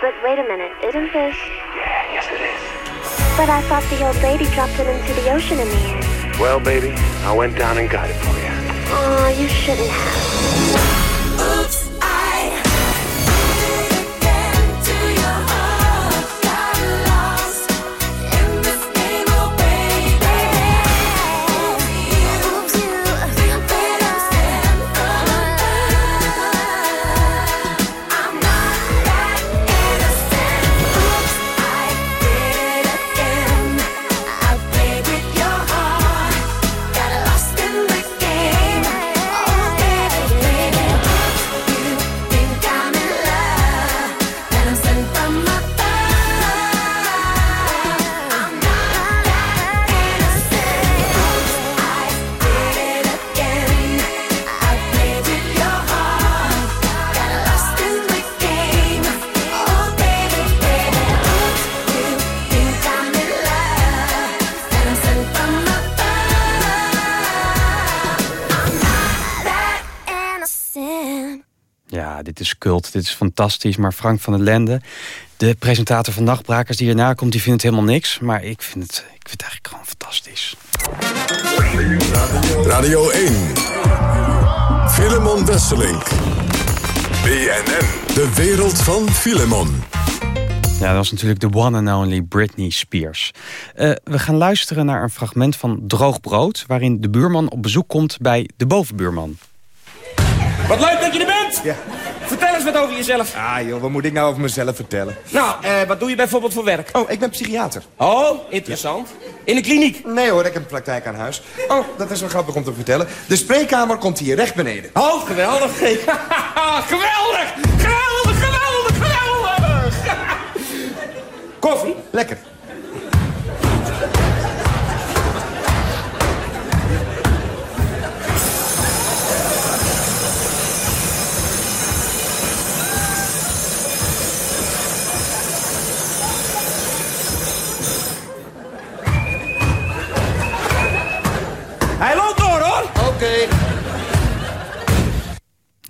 But wait a minute, isn't this? Yeah, yes it is. But I thought the old lady dropped it into the ocean in the air. Well, baby, I went down and got it for you. Oh, you shouldn't have. Dit is fantastisch. Maar Frank van der Lende, de presentator van Nachtbrakers die erna komt... die vindt het helemaal niks. Maar ik vind het, ik vind het eigenlijk gewoon fantastisch. Radio 1. Filemon Wesselink. BNN. De wereld van Filemon. Ja, dat was natuurlijk de one and only Britney Spears. Uh, we gaan luisteren naar een fragment van Droog Brood... waarin de buurman op bezoek komt bij de bovenbuurman. Wat leuk dat je er bent! Ja. Vertel eens wat over jezelf. Ah joh, wat moet ik nou over mezelf vertellen? Nou, eh, wat doe je bijvoorbeeld voor werk? Oh, ik ben psychiater. Oh, interessant. In de kliniek? Nee hoor, ik heb een praktijk aan huis. Oh, dat is wel grappig om te vertellen. De spreekkamer komt hier recht beneden. Oh, geweldig. geweldig! Geweldig, geweldig, geweldig! Koffie? Lekker.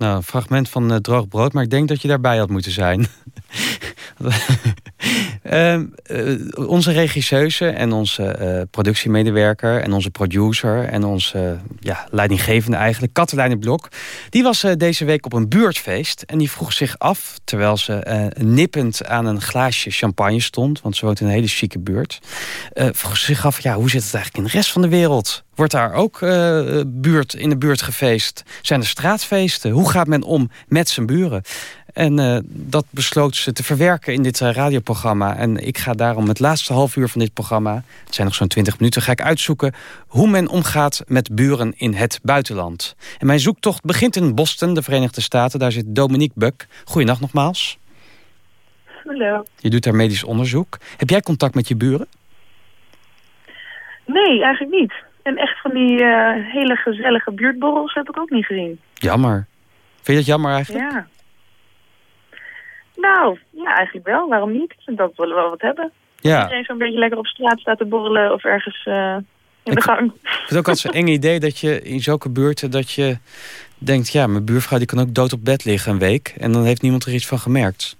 Nou, een fragment van uh, Droog Brood, maar ik denk dat je daarbij had moeten zijn. uh, uh, onze regisseuse en onze uh, productiemedewerker en onze producer en onze ja, leidinggevende eigenlijk, Katelijne Blok, die was deze week op een buurtfeest en die vroeg zich af, terwijl ze nippend aan een glaasje champagne stond, want ze woont in een hele chique buurt, vroeg zich af, ja, hoe zit het eigenlijk in de rest van de wereld? Wordt daar ook buurt, in de buurt gefeest? Zijn er straatfeesten? Hoe gaat men om met zijn buren? En uh, dat besloot ze te verwerken in dit uh, radioprogramma. En ik ga daarom het laatste half uur van dit programma... het zijn nog zo'n twintig minuten, ga ik uitzoeken... hoe men omgaat met buren in het buitenland. En mijn zoektocht begint in Boston, de Verenigde Staten. Daar zit Dominique Buck. Goeiedag nogmaals. Hallo. Je doet daar medisch onderzoek. Heb jij contact met je buren? Nee, eigenlijk niet. En echt van die uh, hele gezellige buurtborrels heb ik ook niet gezien. Jammer. Vind je dat jammer eigenlijk? Ja. Nou, ja, eigenlijk wel. Waarom niet? Ik vind dat we wel wat hebben. Ja. Iedereen zo'n beetje lekker op straat staat te borrelen of ergens uh, in de gang. Ik vind het ook altijd zo'n eng idee dat je in zulke buurten dat je denkt... ja, mijn buurvrouw die kan ook dood op bed liggen een week. En dan heeft niemand er iets van gemerkt.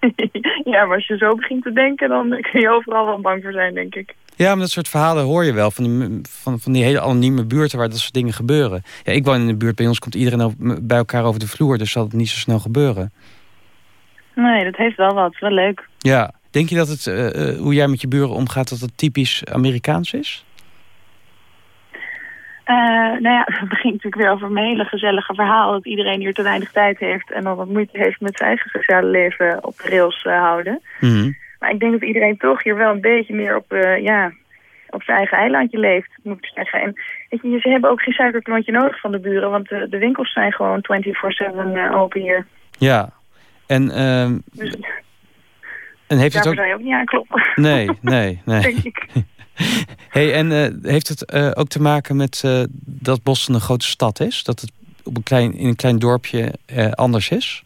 ja, maar als je zo begint te denken, dan kun je overal wel bang voor zijn, denk ik. Ja, maar dat soort verhalen hoor je wel. Van die, van, van die hele anonieme buurten waar dat soort dingen gebeuren. Ja, ik woon in de buurt. Bij ons komt iedereen bij elkaar over de vloer. Dus zal het niet zo snel gebeuren. Nee, dat heeft wel wat. Wel leuk. Ja. Denk je dat het, uh, hoe jij met je buren omgaat, dat het typisch Amerikaans is? Uh, nou ja, het begint natuurlijk weer over een hele gezellige verhaal... dat iedereen hier te weinig tijd heeft... en dan wat moeite heeft met zijn eigen sociale leven op de rails uh, houden. Mm -hmm. Maar ik denk dat iedereen toch hier wel een beetje meer op, uh, ja, op zijn eigen eilandje leeft, moet ik zeggen. En weet je, ze hebben ook geen suikerklontje nodig van de buren, want de, de winkels zijn gewoon 24-7 uh, open hier. Ja, en... Uh, dus, en heeft het ook... zou je ook niet aankloppen. Nee, nee, nee. denk ik. hey, en uh, heeft het uh, ook te maken met uh, dat Boston een grote stad is? Dat het op een klein, in een klein dorpje anders is?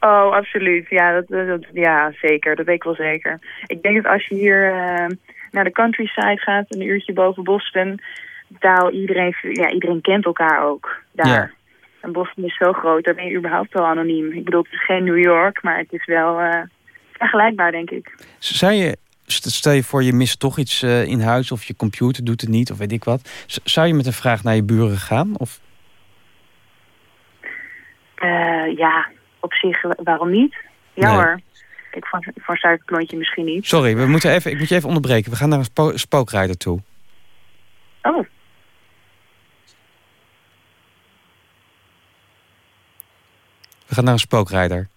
Oh, absoluut. Ja, dat, dat, ja, zeker. Dat weet ik wel zeker. Ik denk dat als je hier uh, naar de countryside gaat, een uurtje boven Boston, daar iedereen, ja, iedereen kent elkaar ook daar. Ja. En Boston is zo groot, daar ben je überhaupt wel anoniem. Ik bedoel, het is geen New York, maar het is wel uh, vergelijkbaar, denk ik. Zou je, stel je voor je mist toch iets uh, in huis of je computer doet het niet of weet ik wat. Zou je met een vraag naar je buren gaan? Of? ja, op zich, waarom niet? Ja nee. hoor. Voor, voor een suikerklontje misschien niet. Sorry, we moeten even, ik moet je even onderbreken. We gaan naar een spo spookrijder toe. Oh. We gaan naar een. Spookrijder?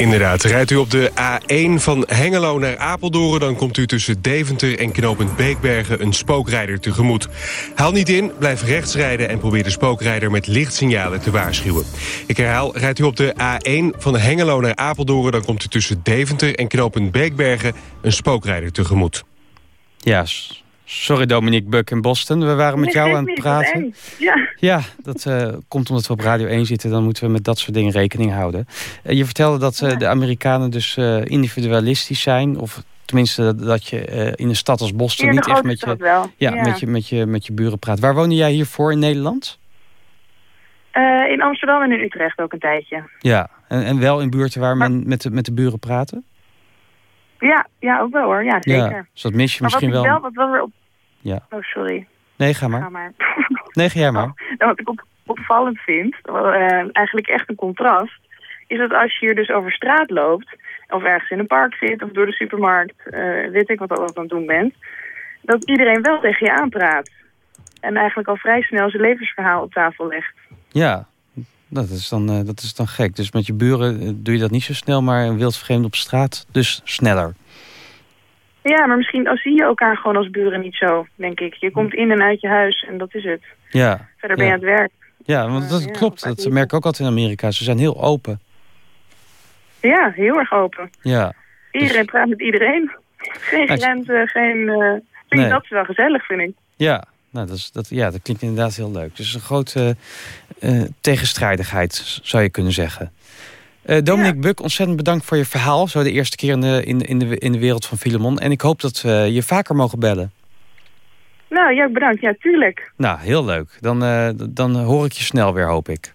Inderdaad, rijdt u op de A1 van Hengelo naar Apeldoorn... dan komt u tussen Deventer en knooppunt Beekbergen een spookrijder tegemoet. Haal niet in, blijf rechts rijden en probeer de spookrijder met lichtsignalen te waarschuwen. Ik herhaal, rijdt u op de A1 van Hengelo naar Apeldoorn... dan komt u tussen Deventer en knooppunt Beekbergen een spookrijder tegemoet. Ja, Sorry Dominique Buck in Boston. We waren met nee, jou aan het praten. Ja, ja dat uh, komt omdat we op Radio 1 zitten. Dan moeten we met dat soort dingen rekening houden. Uh, je vertelde dat uh, de Amerikanen dus individualistisch zijn. Of tenminste dat, dat je in een stad als Boston ja, niet echt met je, ja, ja. Met, je, met, je, met je buren praat. Waar woonde jij hiervoor in Nederland? in Amsterdam en in Utrecht ook een tijdje. Ja, en, en wel in buurten waar men met de, met de buren praten? Ja, ja, ook wel hoor. Ja, zeker. Ja, dus dat mis je maar misschien wat wel. wel. Wat wel op... Ja. Oh, sorry. Nee, ga maar. Ga maar. Nee, ga jij maar. Oh, wat ik op, opvallend vind, uh, eigenlijk echt een contrast, is dat als je hier dus over straat loopt, of ergens in een park zit, of door de supermarkt, uh, weet ik wat ook aan het doen bent, dat iedereen wel tegen je aanpraat. En eigenlijk al vrij snel zijn levensverhaal op tafel legt. Ja, dat is dan, uh, dat is dan gek. Dus met je buren doe je dat niet zo snel, maar een wildvreemd op straat dus sneller. Ja, maar misschien als zie je elkaar gewoon als buren niet zo, denk ik. Je komt in en uit je huis en dat is het. Ja. Verder ben ja. je aan het werk. Ja, want dat ja, klopt. Dat merk ik ook altijd in Amerika. Ze zijn heel open. Ja, heel erg open. Ja. Iedereen dus... praat met iedereen. Geen Nou, grenzen, geen... Uh, nee. Dat is wel gezellig, vind ik. Ja, nou, dat, is, dat, ja, dat klinkt inderdaad heel leuk. Dus een grote uh, tegenstrijdigheid, zou je kunnen zeggen. Uh, Dominique ja. Buk, ontzettend bedankt voor je verhaal. Zo de eerste keer in de, in, in de, in de wereld van Filemon. En ik hoop dat we je vaker mogen bellen. Nou, ja, bedankt. Ja, tuurlijk. Nou, heel leuk. Dan, uh, dan hoor ik je snel weer, hoop ik.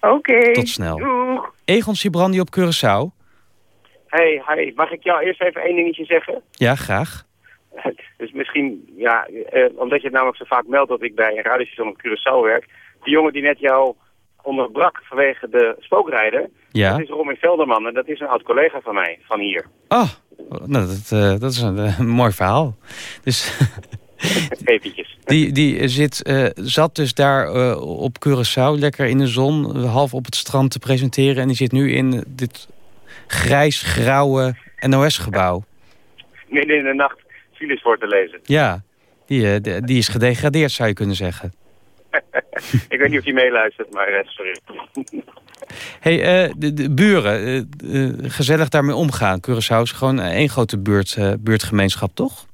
Oké. Okay. Tot snel. Doeg. Egon Sibrandi op Curaçao. Hey, hi. Mag ik jou eerst even één dingetje zeggen? Ja, graag. Dus misschien, ja, eh, omdat je het namelijk zo vaak meldt dat ik bij een radiostation op Curaçao werk. Die jongen die net jou onderbrak vanwege de spookrijder. Ja. Dat is Robin Velderman en dat is een oud collega van mij, van hier. Oh, nou, dat, uh, dat is een, uh, mooi verhaal. Dus... Eventjes. Die, die zit, uh, zat dus daar op Curaçao, lekker in de zon, half op het strand te presenteren. En die zit nu in dit grijs-grauwe NOS-gebouw. Midden in de nacht files voor te lezen. Ja, die, die is gedegradeerd zou je kunnen zeggen. ik weet niet of hij meeluistert, maar sorry. hey, de, de, buren, gezellig daarmee omgaan. Curaçao is gewoon één grote buurt, buurtgemeenschap, toch?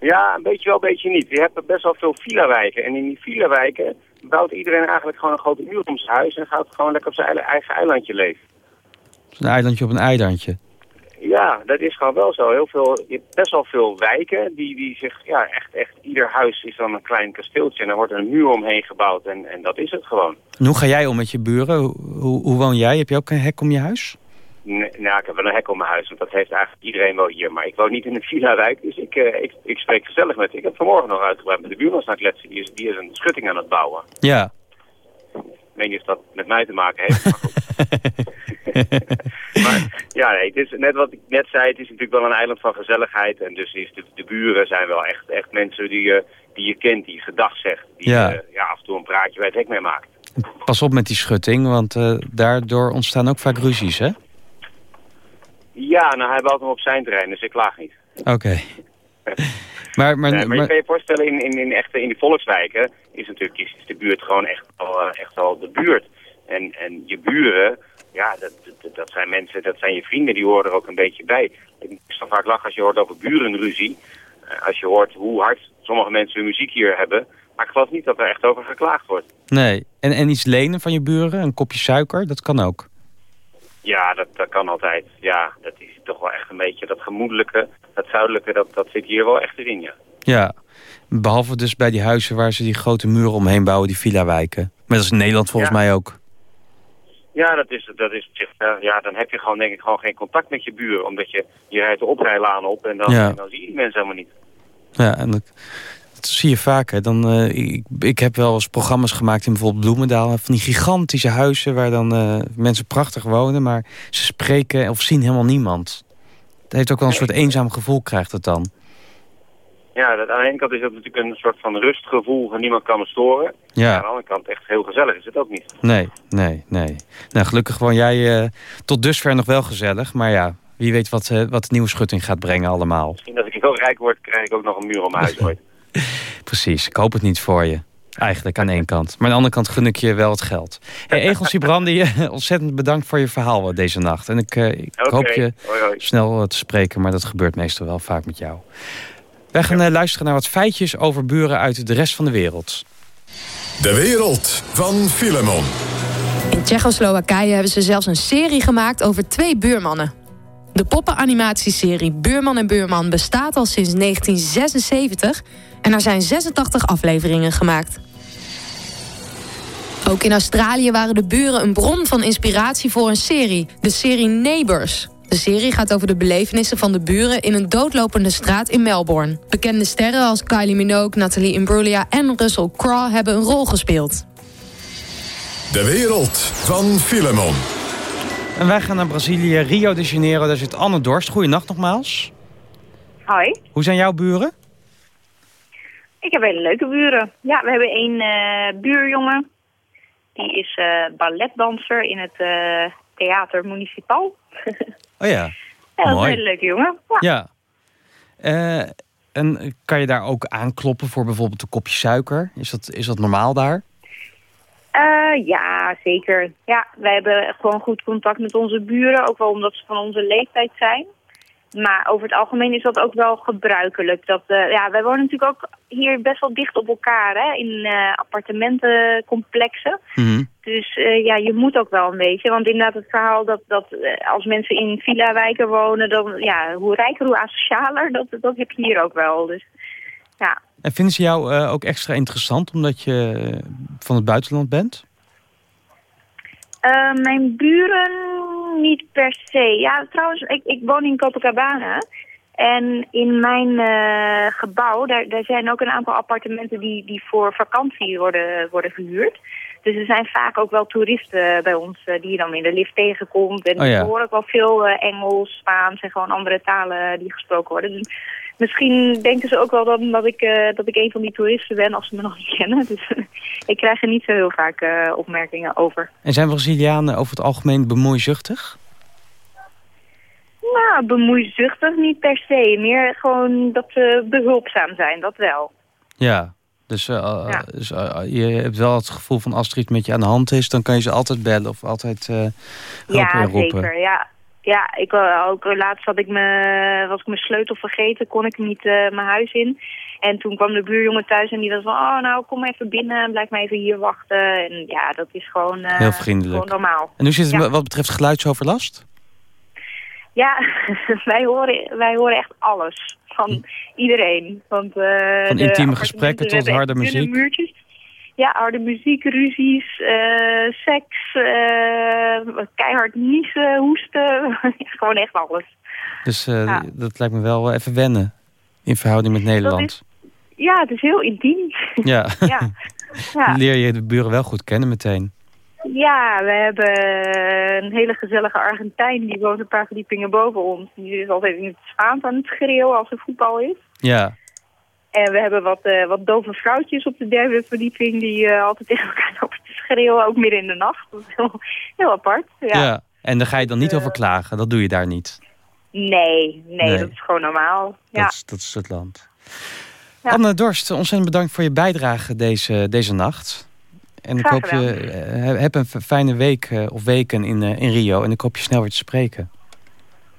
Ja, een beetje wel, een beetje niet. Je hebt best wel veel villa-wijken. En in die villa-wijken bouwt iedereen eigenlijk gewoon een grote muur om zijn huis... en gaat gewoon lekker op zijn eigen eilandje leven. Een eilandje op een eilandje. Ja, dat is gewoon wel zo. Heel veel, je hebt best wel veel wijken die, die zich, ja, echt, echt, ieder huis is dan een klein kasteeltje en er wordt een muur omheen gebouwd en, en dat is het gewoon. En hoe ga jij om met je buren? Hoe, hoe, woon jij? Heb je ook een hek om je huis? Nee, nou, ik heb wel een hek om mijn huis, want dat heeft eigenlijk iedereen wel hier. Maar ik woon niet in een villa-wijk, dus ik, uh, ik, ik spreek gezellig met... Ik heb vanmorgen nog uitgebreid met de buurman naar kletsen. Die is, die is een schutting aan het bouwen. Ja. Ik weet niet of dat met mij te maken heeft, maar goed. maar ja, nee, het is net wat ik net zei, het is natuurlijk wel een eiland van gezelligheid. En dus is de, de buren zijn wel echt, echt mensen die je, die je kent, die je gedag zegt. Die ja. Uh, ja, af en toe een praatje bij het hek mee maakt. Pas op met die schutting, want uh, daardoor ontstaan ook vaak ruzies, hè? Ja, nou hij bouwt hem op zijn terrein, dus ik klaag niet. Oké. Okay. maar, maar, nee, maar, je kan je voorstellen, in, in, in, echte, in die volkswijken is natuurlijk is, is de buurt gewoon echt al, echt al de buurt. En, en je buren, ja, dat, dat, dat, zijn mensen, dat zijn je vrienden, die horen er ook een beetje bij. Ik zo vaak lachen als je hoort over burenruzie. Uh, als je hoort hoe hard sommige mensen hun muziek hier hebben. Maar ik geloof niet dat er echt over geklaagd wordt. Nee, en, en iets lenen van je buren, een kopje suiker, dat kan ook. Ja, dat, dat kan altijd. Ja, dat is toch wel echt een beetje dat gemoedelijke, dat zuidelijke, dat, dat zit hier wel echt erin, ja. Ja, behalve dus bij die huizen waar ze die grote muren omheen bouwen, die villa-wijken. Maar dat is in Nederland volgens ja. mij ook. Ja, dat is, dat is, ja, dan heb je gewoon denk ik gewoon geen contact met je buren. Omdat je, je rijdt de oprijlaan op en dan, Ja. en dan zie je die mensen helemaal niet. Ja, en dat, dat zie je vaak. Hè. Dan, eh, ik, ik heb wel eens programma's gemaakt in bijvoorbeeld Bloemendaal. Van die gigantische huizen waar dan eh, mensen prachtig wonen. Maar ze spreken of zien helemaal niemand. Het heeft ook wel een soort eenzaam gevoel, krijgt het dan. Ja, dat, aan de ene kant is dat natuurlijk een soort van rustgevoel van niemand kan me storen. Ja. Aan de andere kant echt heel gezellig is het ook niet. Nee, nee, nee. Nou, gelukkig woon jij eh, tot dusver nog wel gezellig. Maar ja, wie weet wat, eh, wat de nieuwe schutting gaat brengen allemaal. Misschien als ik heel rijk word, krijg ik ook nog een muur om mijn huis ooit. Precies, ik hoop het niet voor je. Eigenlijk aan één kant. Maar aan de andere kant gun ik je wel het geld. Hey, Egon Sibrandi, ontzettend bedankt voor je verhaal eh, deze nacht. En ik, hoop je hoi, hoi. snel te spreken, maar dat gebeurt meestal wel vaak met jou. Wij gaan eh, luisteren naar wat feitjes over buren uit de rest van de wereld. De wereld van Filemon. In Tsjechoslowakije hebben ze zelfs een serie gemaakt over twee buurmannen. De poppenanimatieserie Buurman en Buurman bestaat al sinds 1976 en er zijn 86 afleveringen gemaakt. Ook in Australië waren de buren een bron van inspiratie voor een serie, de serie Neighbours. De serie gaat over de belevenissen van de buren in een doodlopende straat in Melbourne. Bekende sterren als Kylie Minogue, Natalie Imbruglia en Russell Crowe hebben een rol gespeeld. De wereld van Filemon. En wij gaan naar Brazilië, Rio de Janeiro. Daar zit Anne Dorst. Goeienacht nogmaals. Hoi. Hoe zijn jouw buren? Ik heb hele leuke buren. Ja, we hebben één eh, buurjongen. Die is eh, balletdanser in het eh, Theater Municipal. Oh ja, Ja, dat is een mooi. hele leuke jongen. Ja. Ja. Eh, en kan je daar ook aankloppen voor bijvoorbeeld een kopje suiker? Is dat, is dat normaal daar? Eh, ja, zeker. Ja, wij hebben gewoon goed contact met onze buren. Ook wel omdat ze van onze leeftijd zijn. Maar over het algemeen is dat ook wel gebruikelijk. Dat, eh, ja, wij wonen natuurlijk ook hier best wel dicht op elkaar, hè, in appartementencomplexen. Dus eh, ja, je moet ook wel een beetje. Want inderdaad het verhaal dat, dat eh, als mensen in villa-wijken wonen... dan ja, hoe rijker, hoe asocialer, dat, dat heb je hier ook wel. Dus ja, En vinden ze jou uh, ook extra interessant omdat je van het buitenland bent? Uh, mijn buren niet per se. Ja, trouwens, ik, ik woon in Copacabana. En in mijn uh, gebouw, daar, daar zijn ook een aantal appartementen die, die voor vakantie worden, worden gehuurd. Dus er zijn vaak ook wel toeristen bij ons uh, die je dan in de lift tegenkomt. En oh ja. hoor ook wel veel uh, Engels, Spaans en gewoon andere talen die gesproken worden. Dus misschien denken ze ook wel dan dat ik, uh, dat ik een van die toeristen ben als ze me nog niet kennen. Dus ik krijg er niet zo heel vaak opmerkingen over. En zijn Brazilianen over het algemeen bemoeizuchtig? Nou, bemoeizuchtig niet per se. Meer gewoon dat ze behulpzaam zijn, dat wel. Ja, dus, uh, ja. dus uh, je hebt wel het gevoel van als er iets met je aan de hand is... dan kan je ze altijd bellen of altijd uh, ja, roepen. Zeker, ja, ja. Ik, ook laatst had ik me, was ik mijn sleutel vergeten, kon ik niet mijn huis in. En toen kwam de buurjongen thuis en die was van... oh, nou, kom even binnen en blijf maar even hier wachten. En ja, dat is gewoon, Heel vriendelijk. gewoon normaal. En hoe zit het wat betreft geluidsoverlast? Ja, wij horen, wij horen echt alles. Van iedereen. Want, uh, van intieme gesprekken tot harde muziek? Muurtjes. Ja, harde muziek, ruzies, uh, seks, uh, keihard niezen, hoesten. gewoon echt alles. Dus ja. dat lijkt me wel even wennen in verhouding met Nederland. Is, ja, het is heel intiem. Ja. ja. ja. Leer je de buren wel goed kennen meteen. Ja, we hebben een hele gezellige Argentijn. Die woont een paar verdiepingen boven ons. Die is altijd in het Spaans aan het schreeuwen als er voetbal is. Ja. En we hebben wat, uh, wat dove vrouwtjes op de derde verdieping... die uh, altijd tegen elkaar lopen te schreeuwen, ook midden in de nacht. Dat is heel, heel apart. Ja. ja. En daar ga je dan niet over klagen? Dat doe je daar niet? Nee, nee, nee. dat is gewoon normaal. Ja. Dat, is, dat is het land. Ja. Anne Dorst, ontzettend bedankt voor je bijdrage deze, deze nacht. En ik hoop je uh, heb een fijne week uh, of weken in, uh, in Rio. En ik hoop je snel weer te spreken.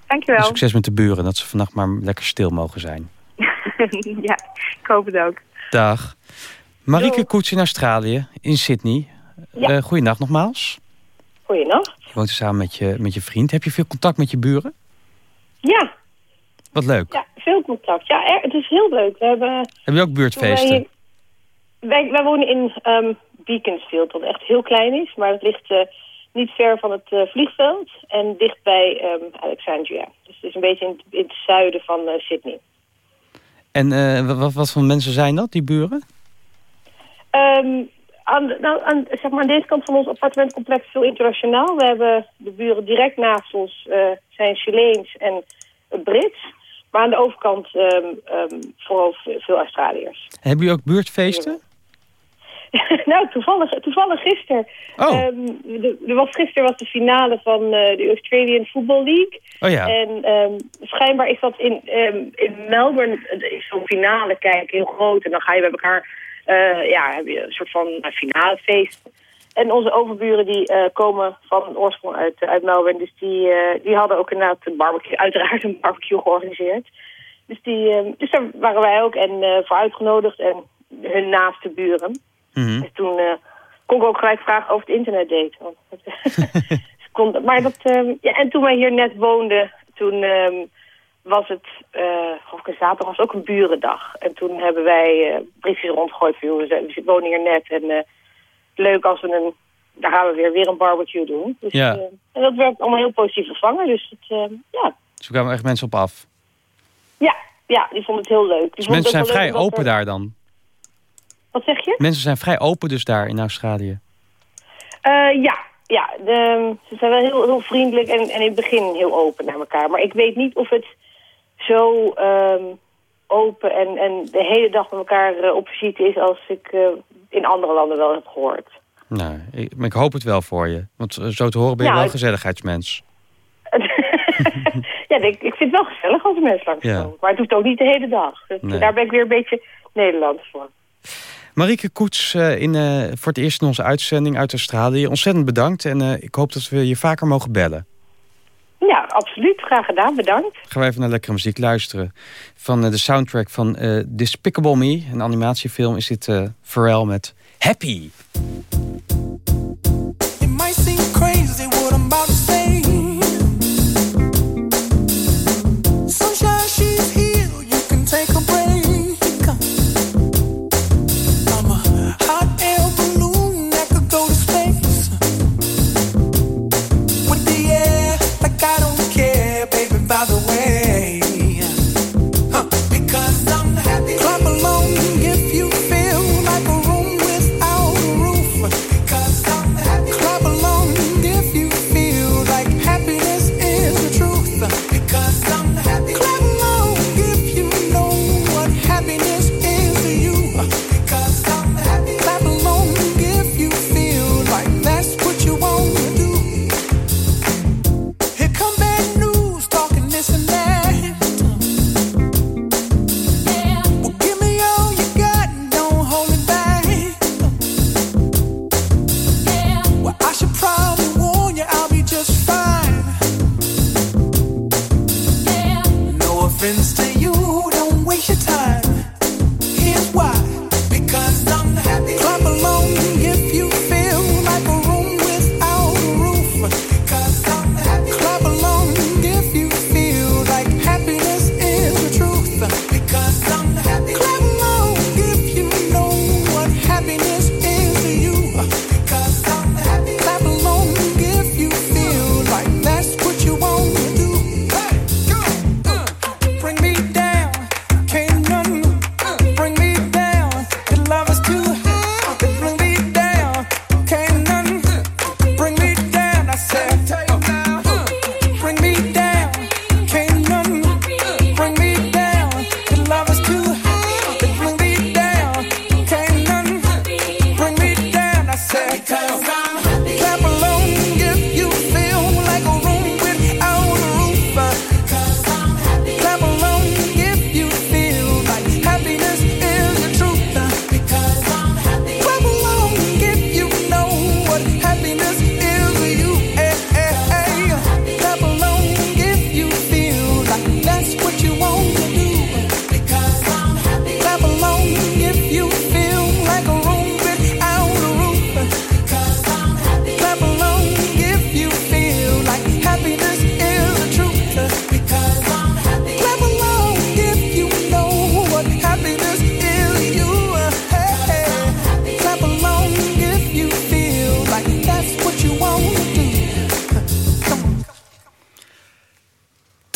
Dankjewel. En succes met de buren. Dat ze vannacht maar lekker stil mogen zijn. ja, ik hoop het ook. Dag. Marieke Koets in Australië, in Sydney. Ja. goeiedag nogmaals. Goeiedag. Je woont samen met je, met je vriend. Heb je veel contact met je buren? Ja. Wat leuk. Ja, veel contact. Ja, er, het is heel leuk. We hebben, Heb je ook buurtfeesten? Wij, wij, wij wonen in um, Beaconsfield, wat echt heel klein is. Maar het ligt uh, niet ver van het uh, vliegveld en dicht bij um, Alexandria. Dus het is een beetje in, in het zuiden van uh, Sydney. En wat, wat voor mensen zijn dat, die buren? Um, aan, nou, aan, zeg maar aan deze kant van ons appartementcomplex veel internationaal. We hebben de buren direct naast ons zijn Chileens en Brits. Maar aan de overkant um, um, vooral veel Australiërs. Hebben jullie ook buurtfeesten? nou, toevallig, toevallig gisteren. Oh. Um, de, was, gisteren was de finale van uh, de Australian Football League. Oh ja. En um, schijnbaar is dat in, um, in Melbourne, is zo'n finale kijken heel groot. En dan ga je bij elkaar, uh, ja, heb je een soort van uh, finalefeest. En onze overburen die komen van een oorsprong uit, uit Melbourne. Dus die, die hadden ook inderdaad een barbecue, uiteraard een barbecue georganiseerd. Dus, die, dus daar waren wij ook en voor uitgenodigd en hun naaste buren. Mm -hmm. Dus toen uh, kon ik ook gelijk vragen over het internet kon, maar dat, um, ja, en toen wij hier net woonden, toen um, was het, uh, of ik zaterdag was ook een burendag. En toen hebben wij uh, briefjes rondgegooid van, joh, we wonen hier net en uh, leuk als we een, daar gaan we weer, weer een barbecue doen. Dus, ja. en dat werd allemaal heel positief ontvangen, dus het, uh, ja. Dus er kwamen echt mensen op af? Ja, ja, die vonden het heel leuk. Die dus mensen zijn vrij open er... daar dan? Wat zeg je? Mensen zijn vrij open dus daar in Australië? Uh, ja, ja de, ze zijn wel heel, heel vriendelijk en, en in het begin heel open naar elkaar. Maar ik weet niet of het zo um, open en, en de hele dag met elkaar uh, op visite is als ik uh, in andere landen wel heb gehoord. Nou, ik, maar ik hoop het wel voor je. Want zo te horen ben je wel een gezelligheidsmens. ja, ik, ik vind het wel gezellig als een mens langskomen. Ja. Maar het hoeft ook niet de hele dag. Dus nee. Daar ben ik weer een beetje Nederlands voor. Marieke Koets, uh, in, uh, voor het eerst in onze uitzending uit Australië. Ontzettend bedankt en uh, ik hoop dat we je vaker mogen bellen. Ja, absoluut. Graag gedaan. Bedankt. Gaan we even naar lekkere muziek luisteren. Van de soundtrack van Despicable Me, een animatiefilm, is dit Pharrell met Happy.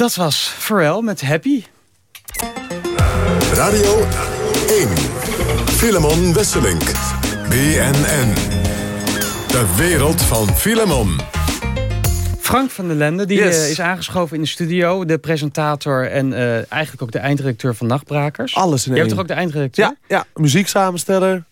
Dat was Pharrell met Happy. Radio 1. Filemon Wesselink. BNN. De wereld van Filemon. Frank van der Lende die, Yes. eh, is aangeschoven in de studio. De presentator en eh, eigenlijk ook de eindredacteur van Nachtbrakers. Alles in Je hebt één. toch ook de eindredacteur? Ja, ja, muzieksamensteller,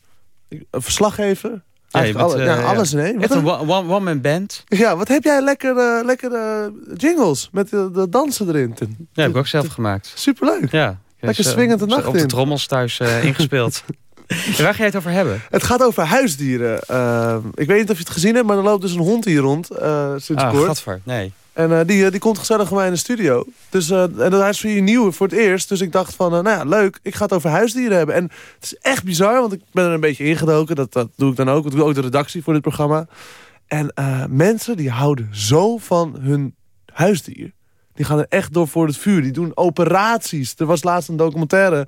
verslaggever. Eigenlijk bent, alle- eh, ja, alles in één. Echt Wat een one- one-man band. Ja, wat heb jij lekker, eh, lekker eh, jingles met de, de dansen erin. Ja, heb ik ook zelf gemaakt. Superleuk. Ja. Lekker eh, swingend de nacht Op de in. trommels thuis ingespeeld. En waar ga je het over hebben? Het gaat over huisdieren. Eh, ik weet niet of je het gezien hebt, maar er loopt dus een hond hier rond uh, sinds ah, kort. gadver. Nee. En uh, die, uh, die komt gezellig bij mij in de studio. Dus uh, en hij is voor je nieuw voor het eerst. Dus ik dacht van, nou ja, leuk. Ik ga het over huisdieren hebben. En het is echt bizar, want ik ben er een beetje ingedoken. Dat, dat doe ik dan ook. Ik doe ook de redactie voor dit programma. En mensen die houden zo van hun huisdier. Die gaan er echt door voor het vuur. Die doen operaties. Er was laatst een documentaire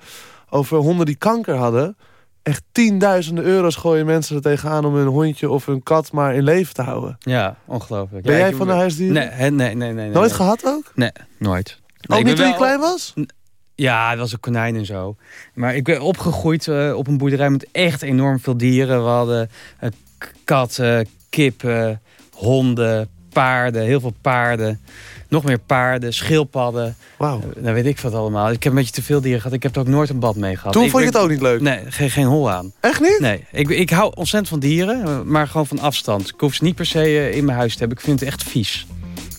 over honden die kanker hadden. Echt tienduizenden euro's gooien mensen er tegenaan... om hun hondje of hun kat maar in leven te houden. Ja, ongelooflijk. Ben ja, jij van de huisdieren? Nee, nee, nee. nee, nee nooit nee. gehad ook? Nee, nooit. Ook nee, niet toen je klein was? Ja, het was een konijn en zo. Maar ik ben opgegroeid uh, op een boerderij met echt enorm veel dieren. We hadden uh, katten, kippen, honden, paarden, heel veel paarden. Nog meer paarden, schildpadden. Wauw. Uh, nou weet ik wat allemaal. Ik heb een beetje te veel dieren gehad. Ik heb er ook nooit een bad mee gehad. Toen ik, vond je het ook niet leuk? Nee, geen, geen hol aan. Echt niet? Nee. Ik, ik hou ontzettend van dieren, maar gewoon van afstand. Ik hoef ze niet per se uh, in mijn huis te hebben. Ik vind het echt vies.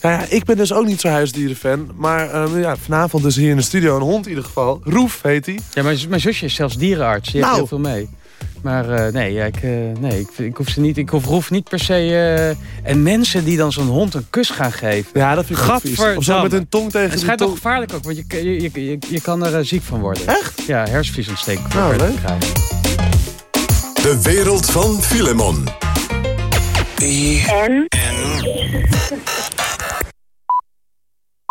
Nou ja, ik ben dus ook niet zo'n huisdierenfan. Maar uh, ja, vanavond dus hier in de studio een hond in ieder geval. Roef heet hij. Ja, mijn, mijn zusje is zelfs dierenarts. Die nou. heeft heel veel mee. Maar uh, nee, ja, ik, uh, nee ik, ik, hoef ze niet. Ik hoef, hoef niet per se. Uh, en mensen die dan zo'n hond een kus gaan geven. Ja, dat vind ik Gadver, Of zo met hun tong tegen Het schijnt toch gevaarlijk ook, want je, je, je, je, je kan er ziek van worden. Echt? Ja, hersenvliesontsteking. Nou, leuk. De wereld van Filemon. En?